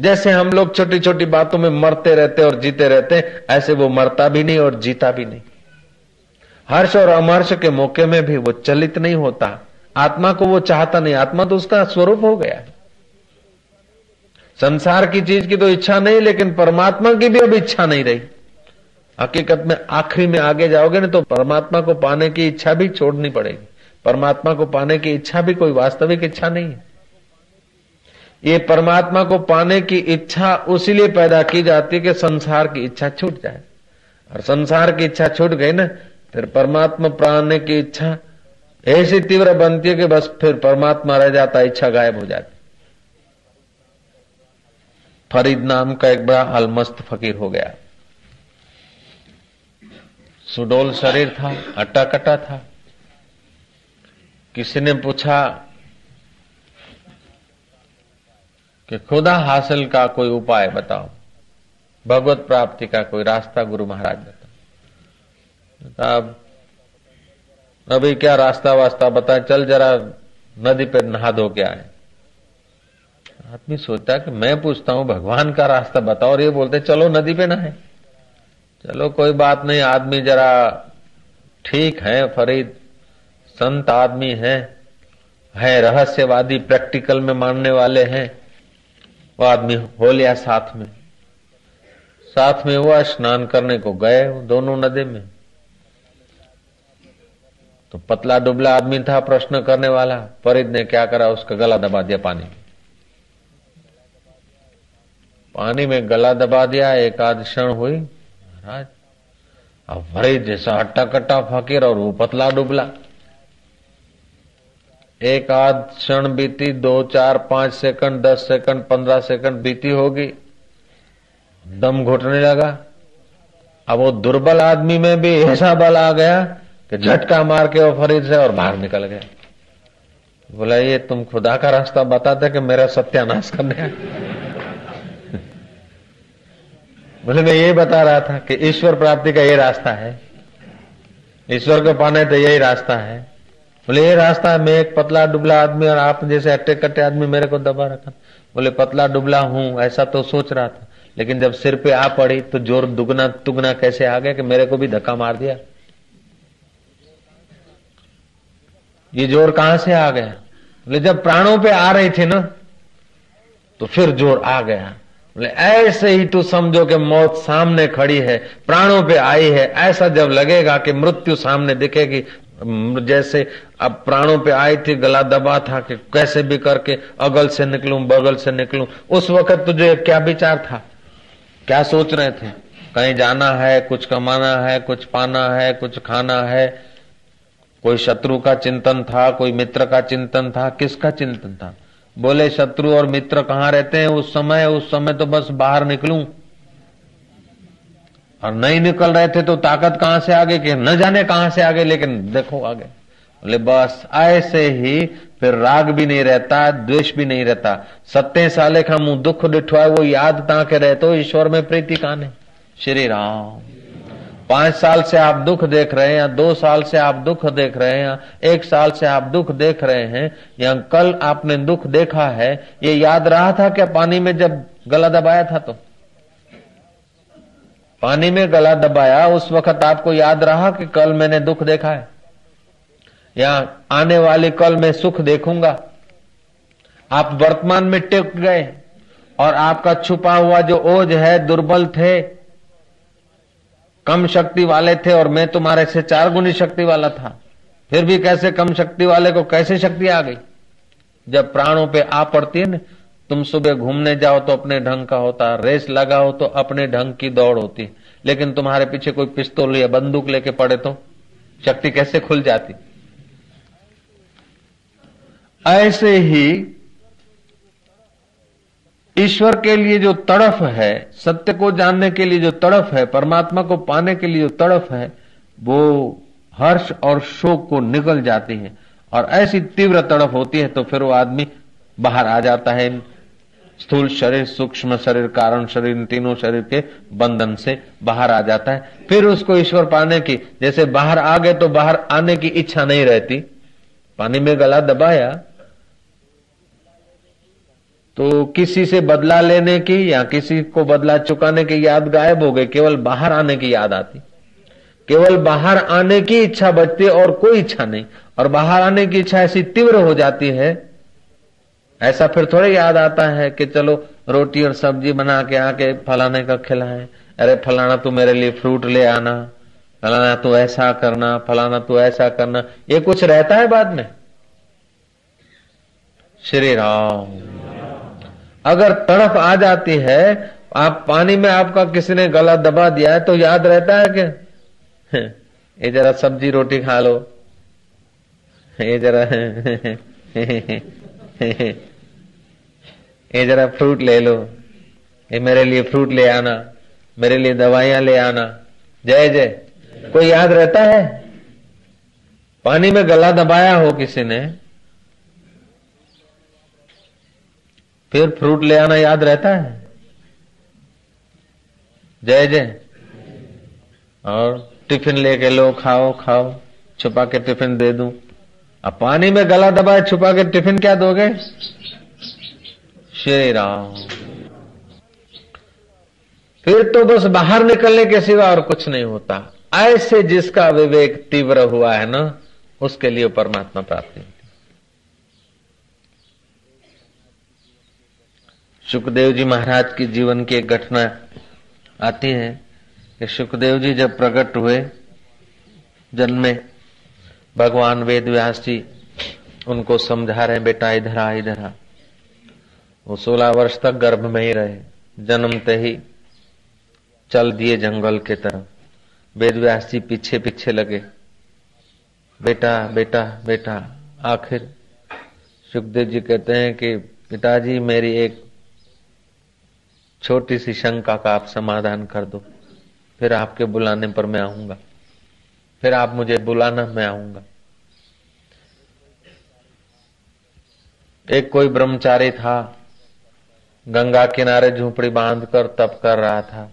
जैसे हम लोग छोटी छोटी बातों में मरते रहते और जीते रहते ऐसे वो मरता भी नहीं और जीता भी नहीं। हर्ष और अमर्ष के मौके में भी वो चलित नहीं होता। आत्मा को वो चाहता नहीं, आत्मा तो उसका स्वरूप हो गया। संसार की चीज़ की तो इच्छा नहीं, लेकिन परमात्मा की भी अब इच्छा नहीं रही। हकीकत में आखिरी में आगे जाओगे ना तो परमात्मा को पाने की इच्छा भी छोड़नी पड़ेगी। परमात्मा को पाने की इच्छा भी कोई वास्तविक इच्छा नहीं है। ये परमात्मा को पाने की इच्छा उसीलिए पैदा की जाती है कि संसार की इच्छा छूट जाए। और संसार की इच्छा छूट गई ना, फिर परमात्मा पाने की इच्छा ऐसी तीव्र बनती है कि बस फिर परमात्मा रह जाता, इच्छा गायब हो जाती। फरीद नाम का एक बड़ा अलमस्त फकीर हो गया। सुडोल शरीर था अट्टा कटा था। किसी ने पूछा कि खुदा हासिल का कोई उपाय बताओ, भगवत प्राप्ति का कोई रास्ता गुरु महाराज बताओ। अब अभी क्या रास्ता वास्ता बता चल जरा नदी पे नहा धो के आए। आदमी सोचता कि मैं पूछता हूँ, भगवान का रास्ता बताओ, और ये बोलते चलो नदी पे ना है चलो कोई बात नहीं, आदमी जरा ठीक है, फरीद, संत आदमी है है रहस्यवादी, प्रैक्टिकल में मानने वाले हैं। वो आदमी हो लिया साथ में। साथ में हुआ, स्नान करने को गए दोनों नदी में। तो पतला डुबला आदमी था प्रश्न करने वाला, फरीद ने क्या करा, उसका गला दबा दिया पानी में। पानी में गला दबा दिया, एक आध क्षण हुई, महाराज, अब फरीद जैसा हट्टा कट्टा फकीर और वो पतला डुबला। एक आध क्षण बीती, दो, चार, पाँच सेकंड, दस सेकंड, पंद्रह सेकंड बीती होगी, दम घुटने लगा। अब वो दुर्बल आदमी में भी ऐसा बल आ गया कि झटका मार के वो फरीद से और बाहर निकल गया बोला, ये तुम खुदा का रास्ता बताते कि मेरा सत्यानाश करने [LAUGHS] बोले, मैं यही बता रहा था कि ईश्वर प्राप्ति का ये रास्ता है। ईश्वर को पाने तो यही रास्ता है। बोले, ये रास्ता है, मैं एक पतला डुबला आदमी और आप जैसे अट्टे कट्टे आदमी मेरे को दबा रखा। बोले, पतला डुबला हूँ, ऐसा तो सोच रहा था। लेकिन जब सिर पे आ पड़ी तो ज़ोर दुगना तुगना कैसे आ गया कि मेरे को भी धक्का मार दिया? ये ज़ोर कहाँ से आ गया? बोले, जब प्राणों पे आ रही थी ना तो फिर ज़ोर आ गया। बोले, ऐसे ही तू समझो कि मौत सामने खड़ी है, प्राणों पे आई है, ऐसा जब लगेगा कि मृत्यु सामने दिखेगी जैसे अब प्राणों पे आई थी, गला दबा था कि कैसे भी करके अगल से निकलूं, बगल से निकलूं, उस वक्त तुझे क्या विचार था? क्या सोच रहे थे? कहीं जाना है, कुछ कमाना है, कुछ पाना है, कुछ खाना है कोई शत्रु का चिंतन था, कोई मित्र का चिंतन था, किसका चिंतन था? बोले, शत्रु और मित्र कहाँ रहते हैं? उस समय उस समय तो बस बाहर निकलूं। और नहीं निकल रहे थे तो ताकत कहाँ से आगे कि? न जाने कहाँ से आगे, लेकिन देखो आगे। बोले, बस ऐसे ही फिर राग भी नहीं रहता, द्वेष भी नहीं रहता। सत्य साले का मुँह दुख डिठवा वो याद ताके रहे तो ईश्वर में प्रीति काने श्री राम। पाँच साल से आप दुख देख रहे हैं, या दो साल से आप दुख देख रहे हैं एक साल से आप दुख देख रहे हैं, या कल आपने दुख देखा है, ये याद रहा था क्या पानी में जब गला दबाया था तो? पानी में गला दबाया, उस वक्त आपको याद रहा कि कल मैंने दुख देखा है? या आने वाले कल मैं सुख देखूँगा? आप वर्तमान में टिक गए, और आपका छुपा हुआ जो ओझ है, दुर्बल थे कम शक्ति वाले थे और मैं तुम्हारे से चार गुनी शक्ति वाला था। फिर भी कैसे कम शक्ति वाले को कैसे शक्ति आ गई? जब प्राणों पे आ पड़ती है ना, तुम सुबह घूमने जाओ तो अपने ढंग का होता रेस लगाओ तो अपने ढंग की दौड़ होती लेकिन तुम्हारे पीछे कोई पिस्तौल या बंदूक लेके पड़े तो शक्ति कैसे खुल जाती? ऐसे ही ईश्वर के लिए जो तड़फ है, सत्य को जानने के लिए जो तड़फ है, परमात्मा को पाने के लिए जो तड़फ है, वो हर्ष और शोक को निकल जाती है। और ऐसी तीव्र तड़फ होती है तो फिर वो आदमी बाहर आ जाता है स्थूल शरीर, सूक्ष्म शरीर, कारण शरीर तीनों शरीर के बंधन से बाहर आ जाता है। फिर उसको ईश्वर पाने की, जैसे बाहर आ गए तो बाहर आने की इच्छा नहीं रहती। पानी में गला दबाया तो किसी से बदला लेने की या किसी को बदला चुकाने की याद गायब हो गई, केवल बाहर आने की याद आती। केवल बाहर आने की इच्छा बचती और कोई इच्छा नहीं। और बाहर आने की इच्छा ऐसी तीव्र हो जाती है, ऐसा फिर थोड़े याद आता है कि चलो, रोटी और सब्ज़ी बना के आके फलाने का खिलाए। अरे, फलाना तू मेरे लिए फ्रूट ले आना, फलाना तू ऐसा करना, फलाना तू ऐसा करना। ये कुछ रहता है बाद में? श्री राम। अगर तड़फ आ जाती है, आप पानी में आपका किसी ने गला दबा दिया है तो याद रहता है क्या? [LAUGHS] ये जरा सब्ज़ी रोटी खा लो। [LAUGHS] ये जरा [LAUGHS] ये जरा फ्रूट ले लो। ये मेरे लिए फ्रूट ले आना, मेरे लिए दवाइयाँ ले आना। जय जय। कोई याद रहता है? पानी में गला दबाया हो किसी ने फिर फ्रूट ले आना याद रहता है? जय जय। और टिफ़िन लेके लो, खाओ खाओ, छुपा के टिफ़िन दे दूँ। अब पानी में गला दबाए, छुपा के टिफ़िन क्या दोगे? श्री राम। फिर तो बस बाहर निकलने के सिवा और कुछ नहीं होता। ऐसे जिसका विवेक तीव्र हुआ है ना, उसके लिए परमात्मा प्राप्ति। सुखदेव जी महाराज की जीवन की एक घटना आती है कि सुखदेव जी जब प्रकट हुए जन्मे भगवान वेद व्यास जी उनको समझा रहे, बेटा, इधर आ इधर आ। वो सोलह वर्ष तक गर्भ में ही रहे जन्मते ही चल दिए जंगल के तरफ़। वेद व्यास जी पीछे पीछे लगे। बेटा बेटा बेटा, आखिर? सुखदेव जी कहते हैं कि, पिताजी, मेरी एक छोटी सी शंका का आप समाधान कर दो। फिर आपके बुलाने पर मैं आऊँगा। फिर आप मुझे बुलाना मैं आऊँगा। एक कोई ब्रह्मचारी था, गंगा किनारे झोपड़ी बांधकर तप कर रहा था।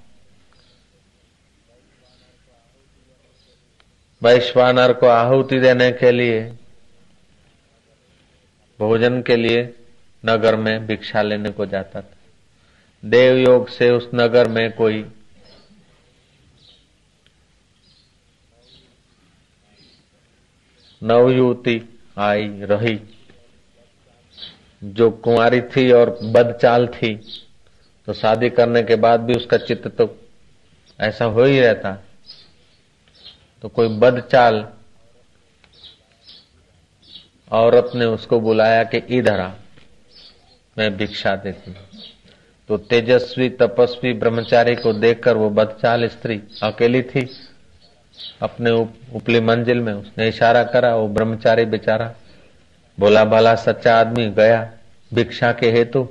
वैश्वानर को आहुति देने के लिए, भोजन के लिए नगर में भिक्षा लेने को जाता था। देव योग से उस नगर में कोई नवयुवती आई रही, जो कुंवारी थी और बदचाल थी तो शादी करने के बाद भी उसका चित्त तो ऐसा हो ही रहता। तो कोई बदचाल औरत ने उसको बुलाया कि इधर आ, मैं भिक्षा देती हूँ। तो तेजस्वी तपस्वी ब्रह्मचारी को देखकर वो बदचाल स्त्री अकेली थी। अपने उपली मंजिल में उसने इशारा करा, वो ब्रह्मचारी बेचारा। बोला भला सच्चा आदमी गया भिक्षा के हेतु।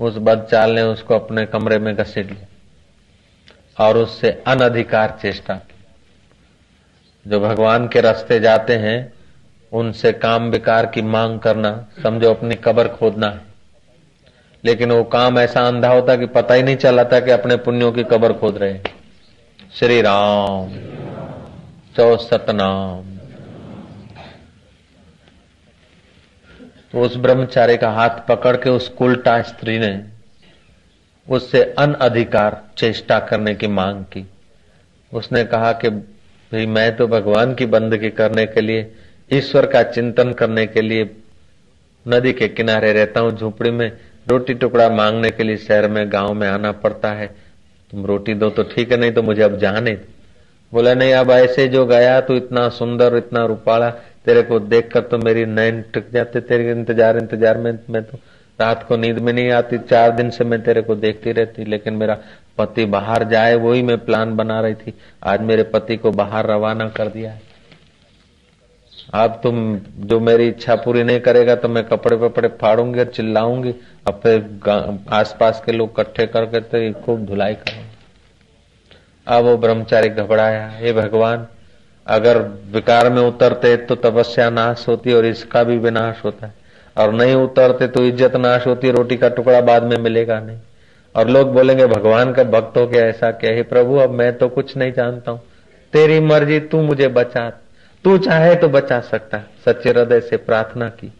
उस बदचाल ने उसको अपने कमरे में घसीट लिया और उससे अनधिकार चेष्टा की। जो भगवान के रास्ते जाते हैं, उनसे काम विकार की मांग करना, समझो, अपनी कबर खोदना है। लेकिन वो काम ऐसा अंधा होता कि पता ही नहीं चलाता कि अपने पुण्यों की कबर खोद रहे श्री राम चौ सतनाम। तो उस ब्रह्मचारी का हाथ पकड़ के उस उल्टा स्त्री ने उससे अन अधिकार चेष्टा करने की मांग की। उसने कहा कि भाई मैं तो भगवान की बंदगी करने के लिए, ईश्वर का चिंतन करने के लिए नदी के किनारे रहता हूँ, झोपड़ी में रोटी टुकड़ा मांगने के लिए शहर में, गाँव में आना पड़ता है। तुम रोटी दो तो ठीक है, नहीं तो मुझे अब जाने बोला, नहीं, अब ऐसे जो गया तो इतना सुंदर, इतना रूपाला, तेरे को देखकर तो मेरी नैन टिक जाते, तेरे इंतज़ार इंतज़ार में, मैं तो रात को नींद में नहीं आती, चार दिन से मैं तेरे को देखती रहती, लेकिन मेरा पति बाहर जाए, वही मैं प्लान बना रही थी। आज मेरे पति को बाहर रवाना कर दिया है। अब तुम, जो मेरी इच्छा पूरी नहीं करेगा तो मैं कपड़े वपड़े फाड़ूँगी और चिल्लाऊँगी। अब फिर आसपास के लोग इकट्ठे करके तो खूब धुलाई करूँगी। अब वो ब्रह्मचारी घबराया, हे भगवान, अगर विकार में उतरते तो तपस्या नाश होती और इसका भी विनाश होता है। और नहीं उतरते तो इज़्ज़त नाश होती, रोटी का टुकड़ा बाद में मिलेगा नहीं। और लोग बोलेंगे, भगवान का भक्त हो क्या ऐसा क्या है प्रभु? अब मैं तो कुछ नहीं जानता हूँ। तेरी मर्ज़ी, तू मुझे बचा तू चाहे तो बचा सकता सच्चे हृदय से प्रार्थना की।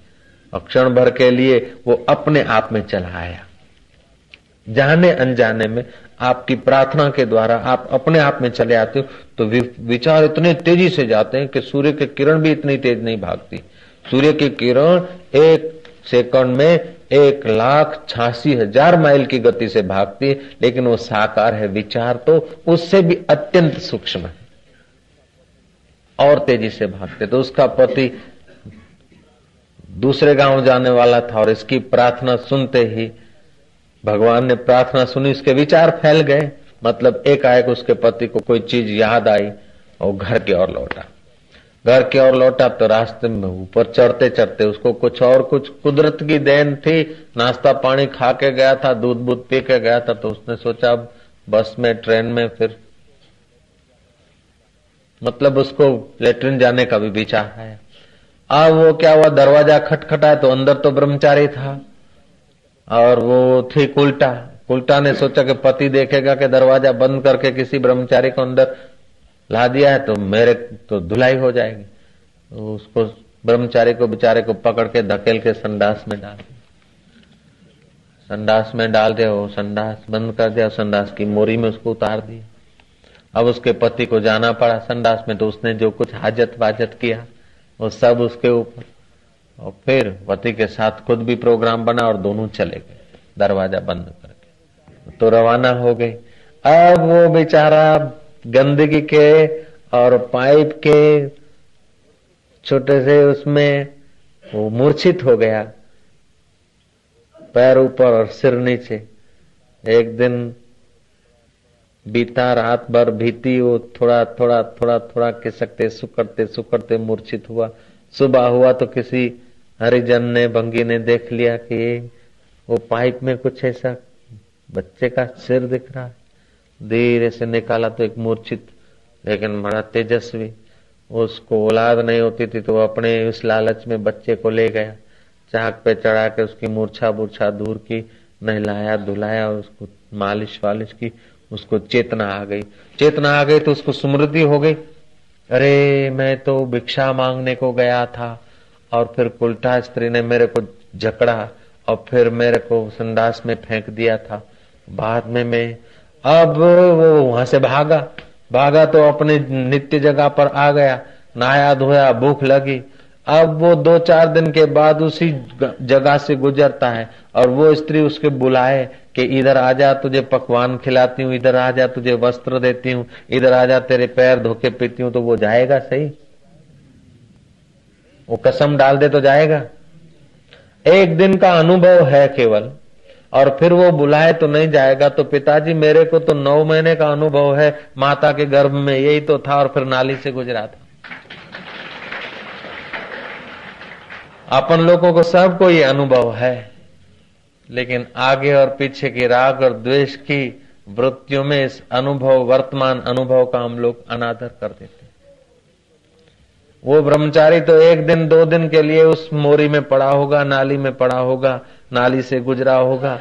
और क्षण भर के लिए वो अपने आप में चला आया जाने अनजाने में आपकी प्रार्थना के द्वारा आप अपने आप में चले आते हो तो विचार इतने तेज़ी से जाते हैं कि सूर्य के किरण भी इतनी तेज नहीं भागती। सूर्य की किरण एक सेकंड में एक लाख छियासी हज़ार माइल की गति से भागती है, लेकिन वो साकार है। विचार तो उससे भी अत्यंत सूक्ष्म है। और तेज़ी से भागते। तो उसका पति दूसरे गाँव जाने वाला था और इसकी प्रार्थना सुनते ही भगवान ने प्रार्थना सुनी, उसके विचार फैल गए। मतलब एक आयक उसके पति को कोई चीज़ याद आई और घर की ओर लौटा। घर की ओर लौटा तो रास्ते में ऊपर चढ़ते चढ़ते उसको कुछ और कुछ कुदरत की देन थी। नाश्ता पानी खा के गया था दूध बूध पी के गया था तो उसने सोचा बस में, ट्रेन में फिर मतलब उसको लेटरिन जाने का भी विचार है। अब वो क्या हुआ, दरवाज़ा खटखटा तो अंदर तो ब्रह्मचारी था। और वो थी उल्टा उल्टा ने सोचा कि पति देखेगा कि दरवाज़ा बंद करके किसी ब्रह्मचारी को अंदर ला दिया है तो मेरे तो धुलाई हो जाएगी। तो उसको ब्रह्मचारी को बेचारे को पकड़ के धकेल के संडास में डाल संडास में डाल दिया, वो संडास बंद कर दिया, संडास की मोरी में उसको उतार दिया। अब उसके पति को जाना पड़ा। संडास में तो उसने जो कुछ हाजत वाजत किया, वो सब उसके ऊपर। और फिर पति के साथ खुद भी प्रोग्राम बना और दोनों चले गए, दरवाज़ा बंद करके। तो रवाना हो गई। अब वो बेचारा गंदगी के और पाइप के छोटे से उसमें वो मूर्छित हो गया, पैर ऊपर और सिर नीचे। एक दिन बीता रात भर भीती, वो थोड़ा थोड़ा थोड़ा थोड़ा खिसकते सुकड़ते सुकड़ते मूर्छित हुआ। सुबह हुआ तो किसी हरिजन ने, भंगी ने देख लिया कि वो पाइप में कुछ ऐसा बच्चे का सिर दिख रहा है। धीरे से निकाला तो एक मूर्छित, लेकिन बड़ा तेजस्वी। उसको औलाद नहीं होती थी तो अपने उस लालच में बच्चे को ले गया। चाक पे चढ़ा के उसकी मूर्छा बूर्छा दूर की, नहलाया, धुलाया उसको मालिश वालिश की। उसको चेतना आ गई। चेतना आ गई तो उसको स्मृति हो गई। अरे, मैं तो भिक्षा मांगने को गया था और फिर उल्टा स्त्री ने मेरे को जकड़ा और फिर मेरे को संदास में फेंक दिया था। बाद में मैं अब वो वहाँ से भागा। भागा तो अपने नित्य जगह पर आ गया। नहाया धोया, भूख लगी। अब वो दो चार दिन के बाद उसी जगह से गुजरता है और वो स्त्री उसके बुलाए कि इधर आ जा, तुझे पकवान खिलाती हूँ, इधर आ जा, तुझे वस्त्र देती हूँ, इधर आ जा, तेरे पैर धोके पीती हूँ तो वो जाएगा सही? वो कसम डाल दे तो जाएगा। एक दिन का अनुभव है केवल, और फिर वो बुलाए तो नहीं जाएगा। तो पिताजी, मेरे को तो नौ महीने का अनुभव है, माता के गर्भ में यही तो था और फिर नाली से गुजरा था। अपन लोगों को सबको ये अनुभव है। लेकिन आगे और पीछे की राग और द्वेष की वृत्तियों में इस अनुभव, वर्तमान अनुभव का हम लोग अनादर कर देते वो ब्रह्मचारी तो एक दिन, दो दिन के लिए उस मोरी में पड़ा होगा, नाली में पड़ा होगा, नाली से गुजरा होगा,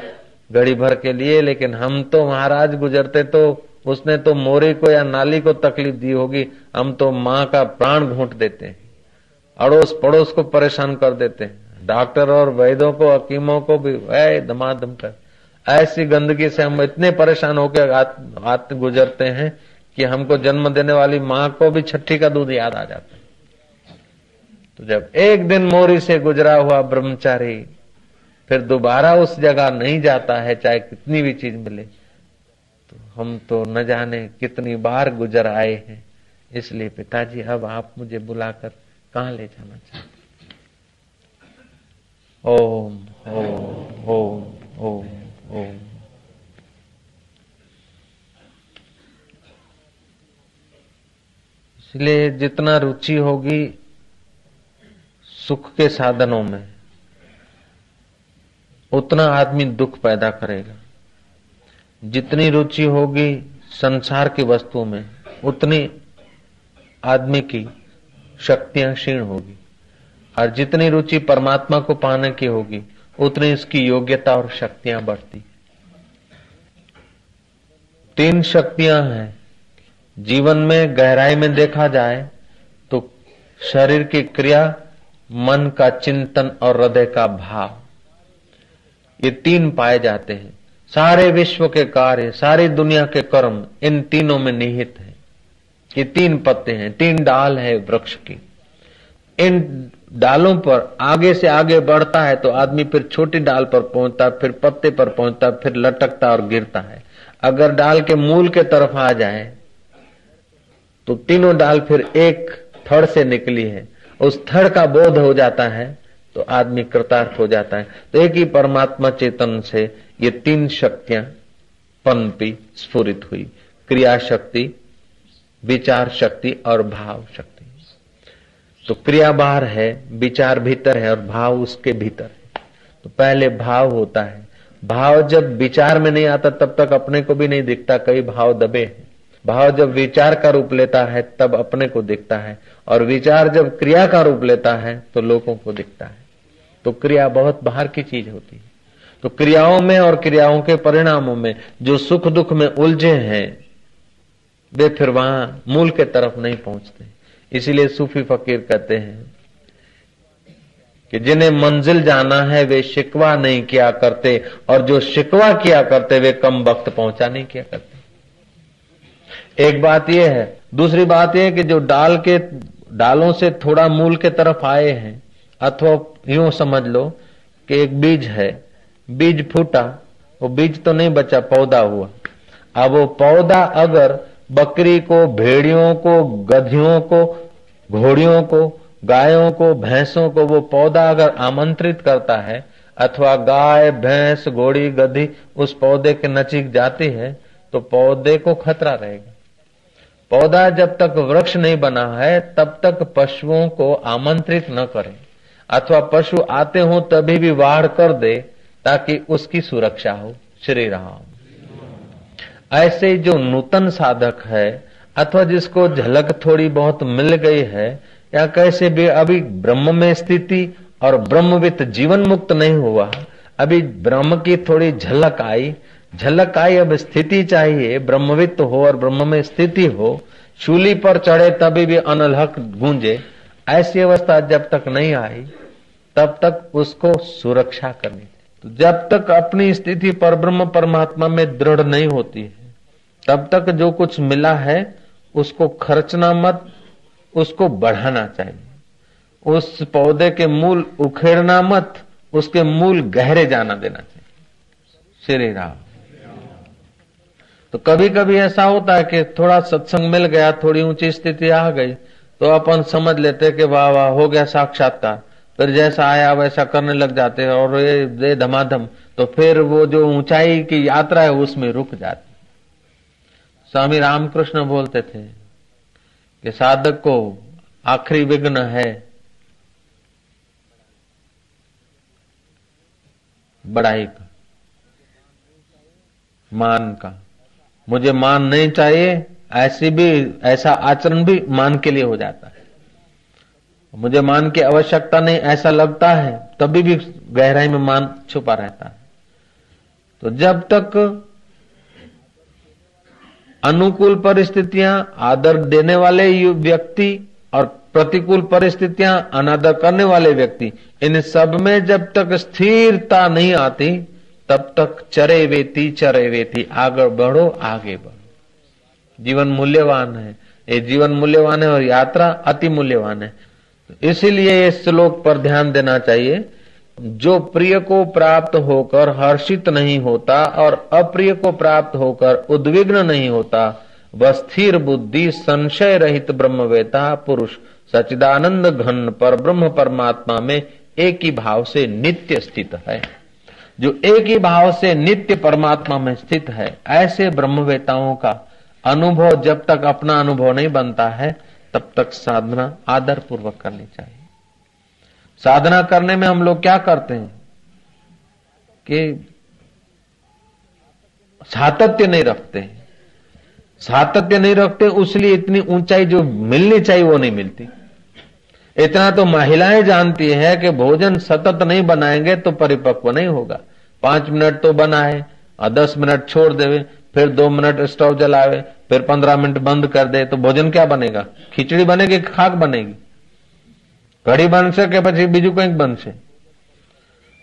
घड़ी भर के लिए, लेकिन हम तो महाराज गुजरते तो उसने तो मोरी को या नाली को तकलीफ़ दी होगी, हम तो माँ का प्राण घूट देते हैं अड़ोस पड़ोस को परेशान कर देते हैं। डॉक्टर और वैद्यों को, हकीमों को भी वह धमाधम कर। ऐसी गंदगी से हम इतने परेशान होकर आत गुजरते हैं कि हमको जन्म देने वाली माँ को भी छठी का दूध याद आ जाता है। तो जब एक दिन मोरी से गुजरा हुआ ब्रह्मचारी, फिर दोबारा उस जगह नहीं जाता है, चाहे कितनी भी चीज़ मिले तो हम तो न जाने कितनी बार गुजर आए हैं। इसलिए पिताजी, अब आप मुझे बुलाकर कहा ले जाना चाहते ओम ओम ओम ओम ओम इसलिए जितना रुचि होगी सुख के साधनों में, उतना आदमी दुख पैदा करेगा। जितनी रुचि होगी संसार की वस्तुओं में, उतनी आदमी की शक्तियाँ क्षीण होगी। और जितनी रुचि परमात्मा को पाने की होगी, उतनी इसकी योग्यता और शक्तियाँ बढ़ती। तीन शक्तियाँ हैं। जीवन में गहराई में देखा जाए तो शरीर की क्रिया, मन का चिंतन और हृदय का भाव। ये तीन पाए जाते हैं। सारे विश्व के कार्य, सारी दुनिया के कर्म इन तीनों में निहित है। ये तीन पत्ते हैं, तीन डाल है वृक्ष की। इन डालों पर आगे से आगे बढ़ता है तो आदमी फिर छोटी डाल पर पहुँचता, फिर पत्ते पर पहुँचता, फिर लटकता और गिरता है। अगर डाल के मूल के तरफ़ आ जाए तो तीनों डाल फिर एक थड़ से निकली है। उस थड़ का बोध हो जाता है तो आदमी कृतार्थ हो जाता है। तो एक ही परमात्मा चेतन से ये तीन शक्तियाँ पनपी, स्फुरित हुई। क्रिया शक्ति विचार शक्ति और भाव शक्ति। तो क्रिया बाहर है, विचार भीतर है और भाव उसके भीतर है। तो पहले भाव होता है। भाव जब विचार में नहीं आता, तब तक अपने को भी नहीं दिखता, कई भाव दबे हैं। भाव जब विचार का रूप लेता है, तब अपने को दिखता है। और विचार जब क्रिया का रूप लेता है तो लोगों को दिखता है। तो क्रिया बहुत बाहर की चीज़ होती है। तो क्रियाओं में और क्रियाओं के परिणामों में जो सुख दुख में उलझे हैं, वे फिर वहाँ मूल के तरफ़ नहीं पहुँचते। इसीलिए सूफी फकीर कहते हैं कि जिन्हें मंजिल जाना है, वे शिकवा नहीं किया करते, और जो शिकवा किया करते, वे कम वक्त पहुँचा नहीं किया करते। एक बात यह है, दूसरी बात यह कि जो डाल के, डालों से थोड़ा मूल के तरफ़ आए हैं, अथवा यूँ समझ लो कि एक बीज है, बीज फूटा, वो बीज तो नहीं बचा, पौधा हुआ। अब वो पौधा अगर बकरी को, भेड़ियों को गधियों को घोड़ियों को, गायों को, भैंसों को वो पौधा अगर आमंत्रित करता है, अथवा गाय, भैंस, घोड़ी, गधी उस पौधे के नजीक जाती है तो पौधे को खतरा रहेगा। पौधा जब तक वृक्ष नहीं बना है, तब तक पशुओं को आमंत्रित न करें। अथवा पशु आते हो तभी भी वाड़ कर दे, ताकि उसकी सुरक्षा हो। श्री राम। ऐसे जो नूतन साधक है अथवा जिसको झलक थोड़ी बहुत मिल गई है, या कैसे भी अभी ब्रह्म में स्थिति और ब्रह्मवित जीवन मुक्त नहीं हुआ, अभी ब्रह्म की थोड़ी झलक आई झलक आई, अब स्थिति चाहिए, ब्रह्मवित हो और ब्रह्म में स्थिति हो, चूली पर चढ़े तभी भी अनलहक गूंजे, ऐसी अवस्था जब तक नहीं आई, तब तक उसको सुरक्षा करनी तो जब तक अपनी स्थिति पर ब्रह्म परमात्मा में दृढ़ नहीं होती है, तब तक जो कुछ मिला है उसको खर्चना मत, उसको बढ़ाना चाहिए। उस पौधे के मूल उखेड़ना मत, उसके मूल गहरे जाना देना चाहिए। श्री राम। तो कभी कभी ऐसा होता है कि थोड़ा सत्संग मिल गया, थोड़ी ऊँची स्थिति आ गई तो अपन समझ लेते कि वाह वाह, हो गया साक्षात्कार। फिर जैसा आया, वैसा करने लग जाते और ये धमाधम तो फिर वो जो ऊंचाई की यात्रा है, उसमें रुक जाती स्वामी रामकृष्ण बोलते थे कि साधक को आखिरी विघ्न है। बड़ाई का। मान का। मुझे मान नहीं चाहिए, ऐसी भी, ऐसा आचरण भी मान के लिए हो जाता है। मुझे मान की आवश्यकता नहीं, ऐसा लगता है, तभी भी गहराई में मान छुपा रहता है। तो जब तक अनुकूल परिस्थितियाँ आदर देने वाले व्यक्ति और प्रतिकूल परिस्थितियाँ अनादर करने वाले व्यक्ति, इन सब में जब तक स्थिरता नहीं आती, तब तक चरे वेती चरे वेती आगे बढ़ो आगे बढ़ो। जीवन मूल्यवान है। ये जीवन मूल्यवान है और यात्रा अति मूल्यवान है। इसीलिए इस श्लोक पर ध्यान देना चाहिए जो प्रिय को प्राप्त होकर हर्षित नहीं होता और अप्रिय को प्राप्त होकर उद्विग्न नहीं होता, वह स्थिर बुद्धि संशय रहित ब्रह्मवेता पुरुष सचिदानंद घन पर ब्रह्म परमात्मा में एक ही भाव से नित्य स्थित है। जो एक ही भाव से नित्य परमात्मा में स्थित है, ऐसे ब्रह्मवेताओं का अनुभव जब तक अपना अनुभव नहीं बनता है, तब तक साधना आदर पूर्वक करनी चाहिए। साधना करने में हम लोग क्या करते हैं? कि सातत्य नहीं रखते सातत्य नहीं रखते, उसलिए इतनी ऊंचाई जो मिलनी चाहिए वो नहीं मिलती। इतना तो महिलाएँ जानती है कि भोजन सतत नहीं बनाएँगे तो परिपक्व नहीं होगा। पाँच मिनट तो बनाए, और दस मिनट छोड़ देवे, फिर दो मिनट स्टोव जलावे, फिर पंद्रह मिनट बंद कर दे तो भोजन क्या बनेगा? खिचड़ी बनेगी खाक बनेगी? કઢી બનશે કે પછી બીજું કંઈક બનશે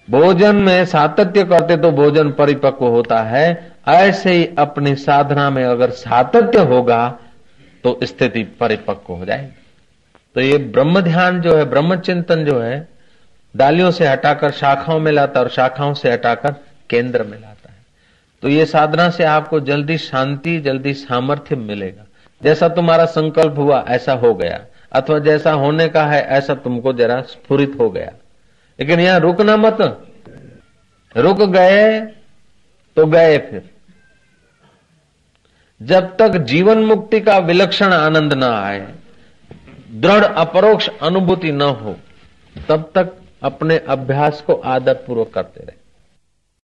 भोजन में सातत्य करते तो भोजन परिपक्व होता है ऐसे ही अपनी साधना में अगर सातत्य होगा तो स्थिति परिपक्व हो जाएगी तो ये ब्रह्म ध्यान जो है ब्रह्म चिंतन जो है डालियों से हटाकर शाखाओं में लाता और शाखाओं से हटाकर केंद्र में लाता है तो ये साधना से आपको जल्दी शांति जल्दी सामर्थ्य मिलेगा जैसा तुम्हारा संकल्प हुआ ऐसा हो गया अथवा जैसा होने का है, ऐसा तुमको जरा स्फुरित हो गया। लेकिन यहाँ रुकना मत। रुक गए तो गए फिर। जब तक जीवन मुक्ति का विलक्षण आनंद न आए, दृढ़ अपरोक्ष अनुभूति न हो, तब तक अपने अभ्यास को आदर पूर्वक करते रहे।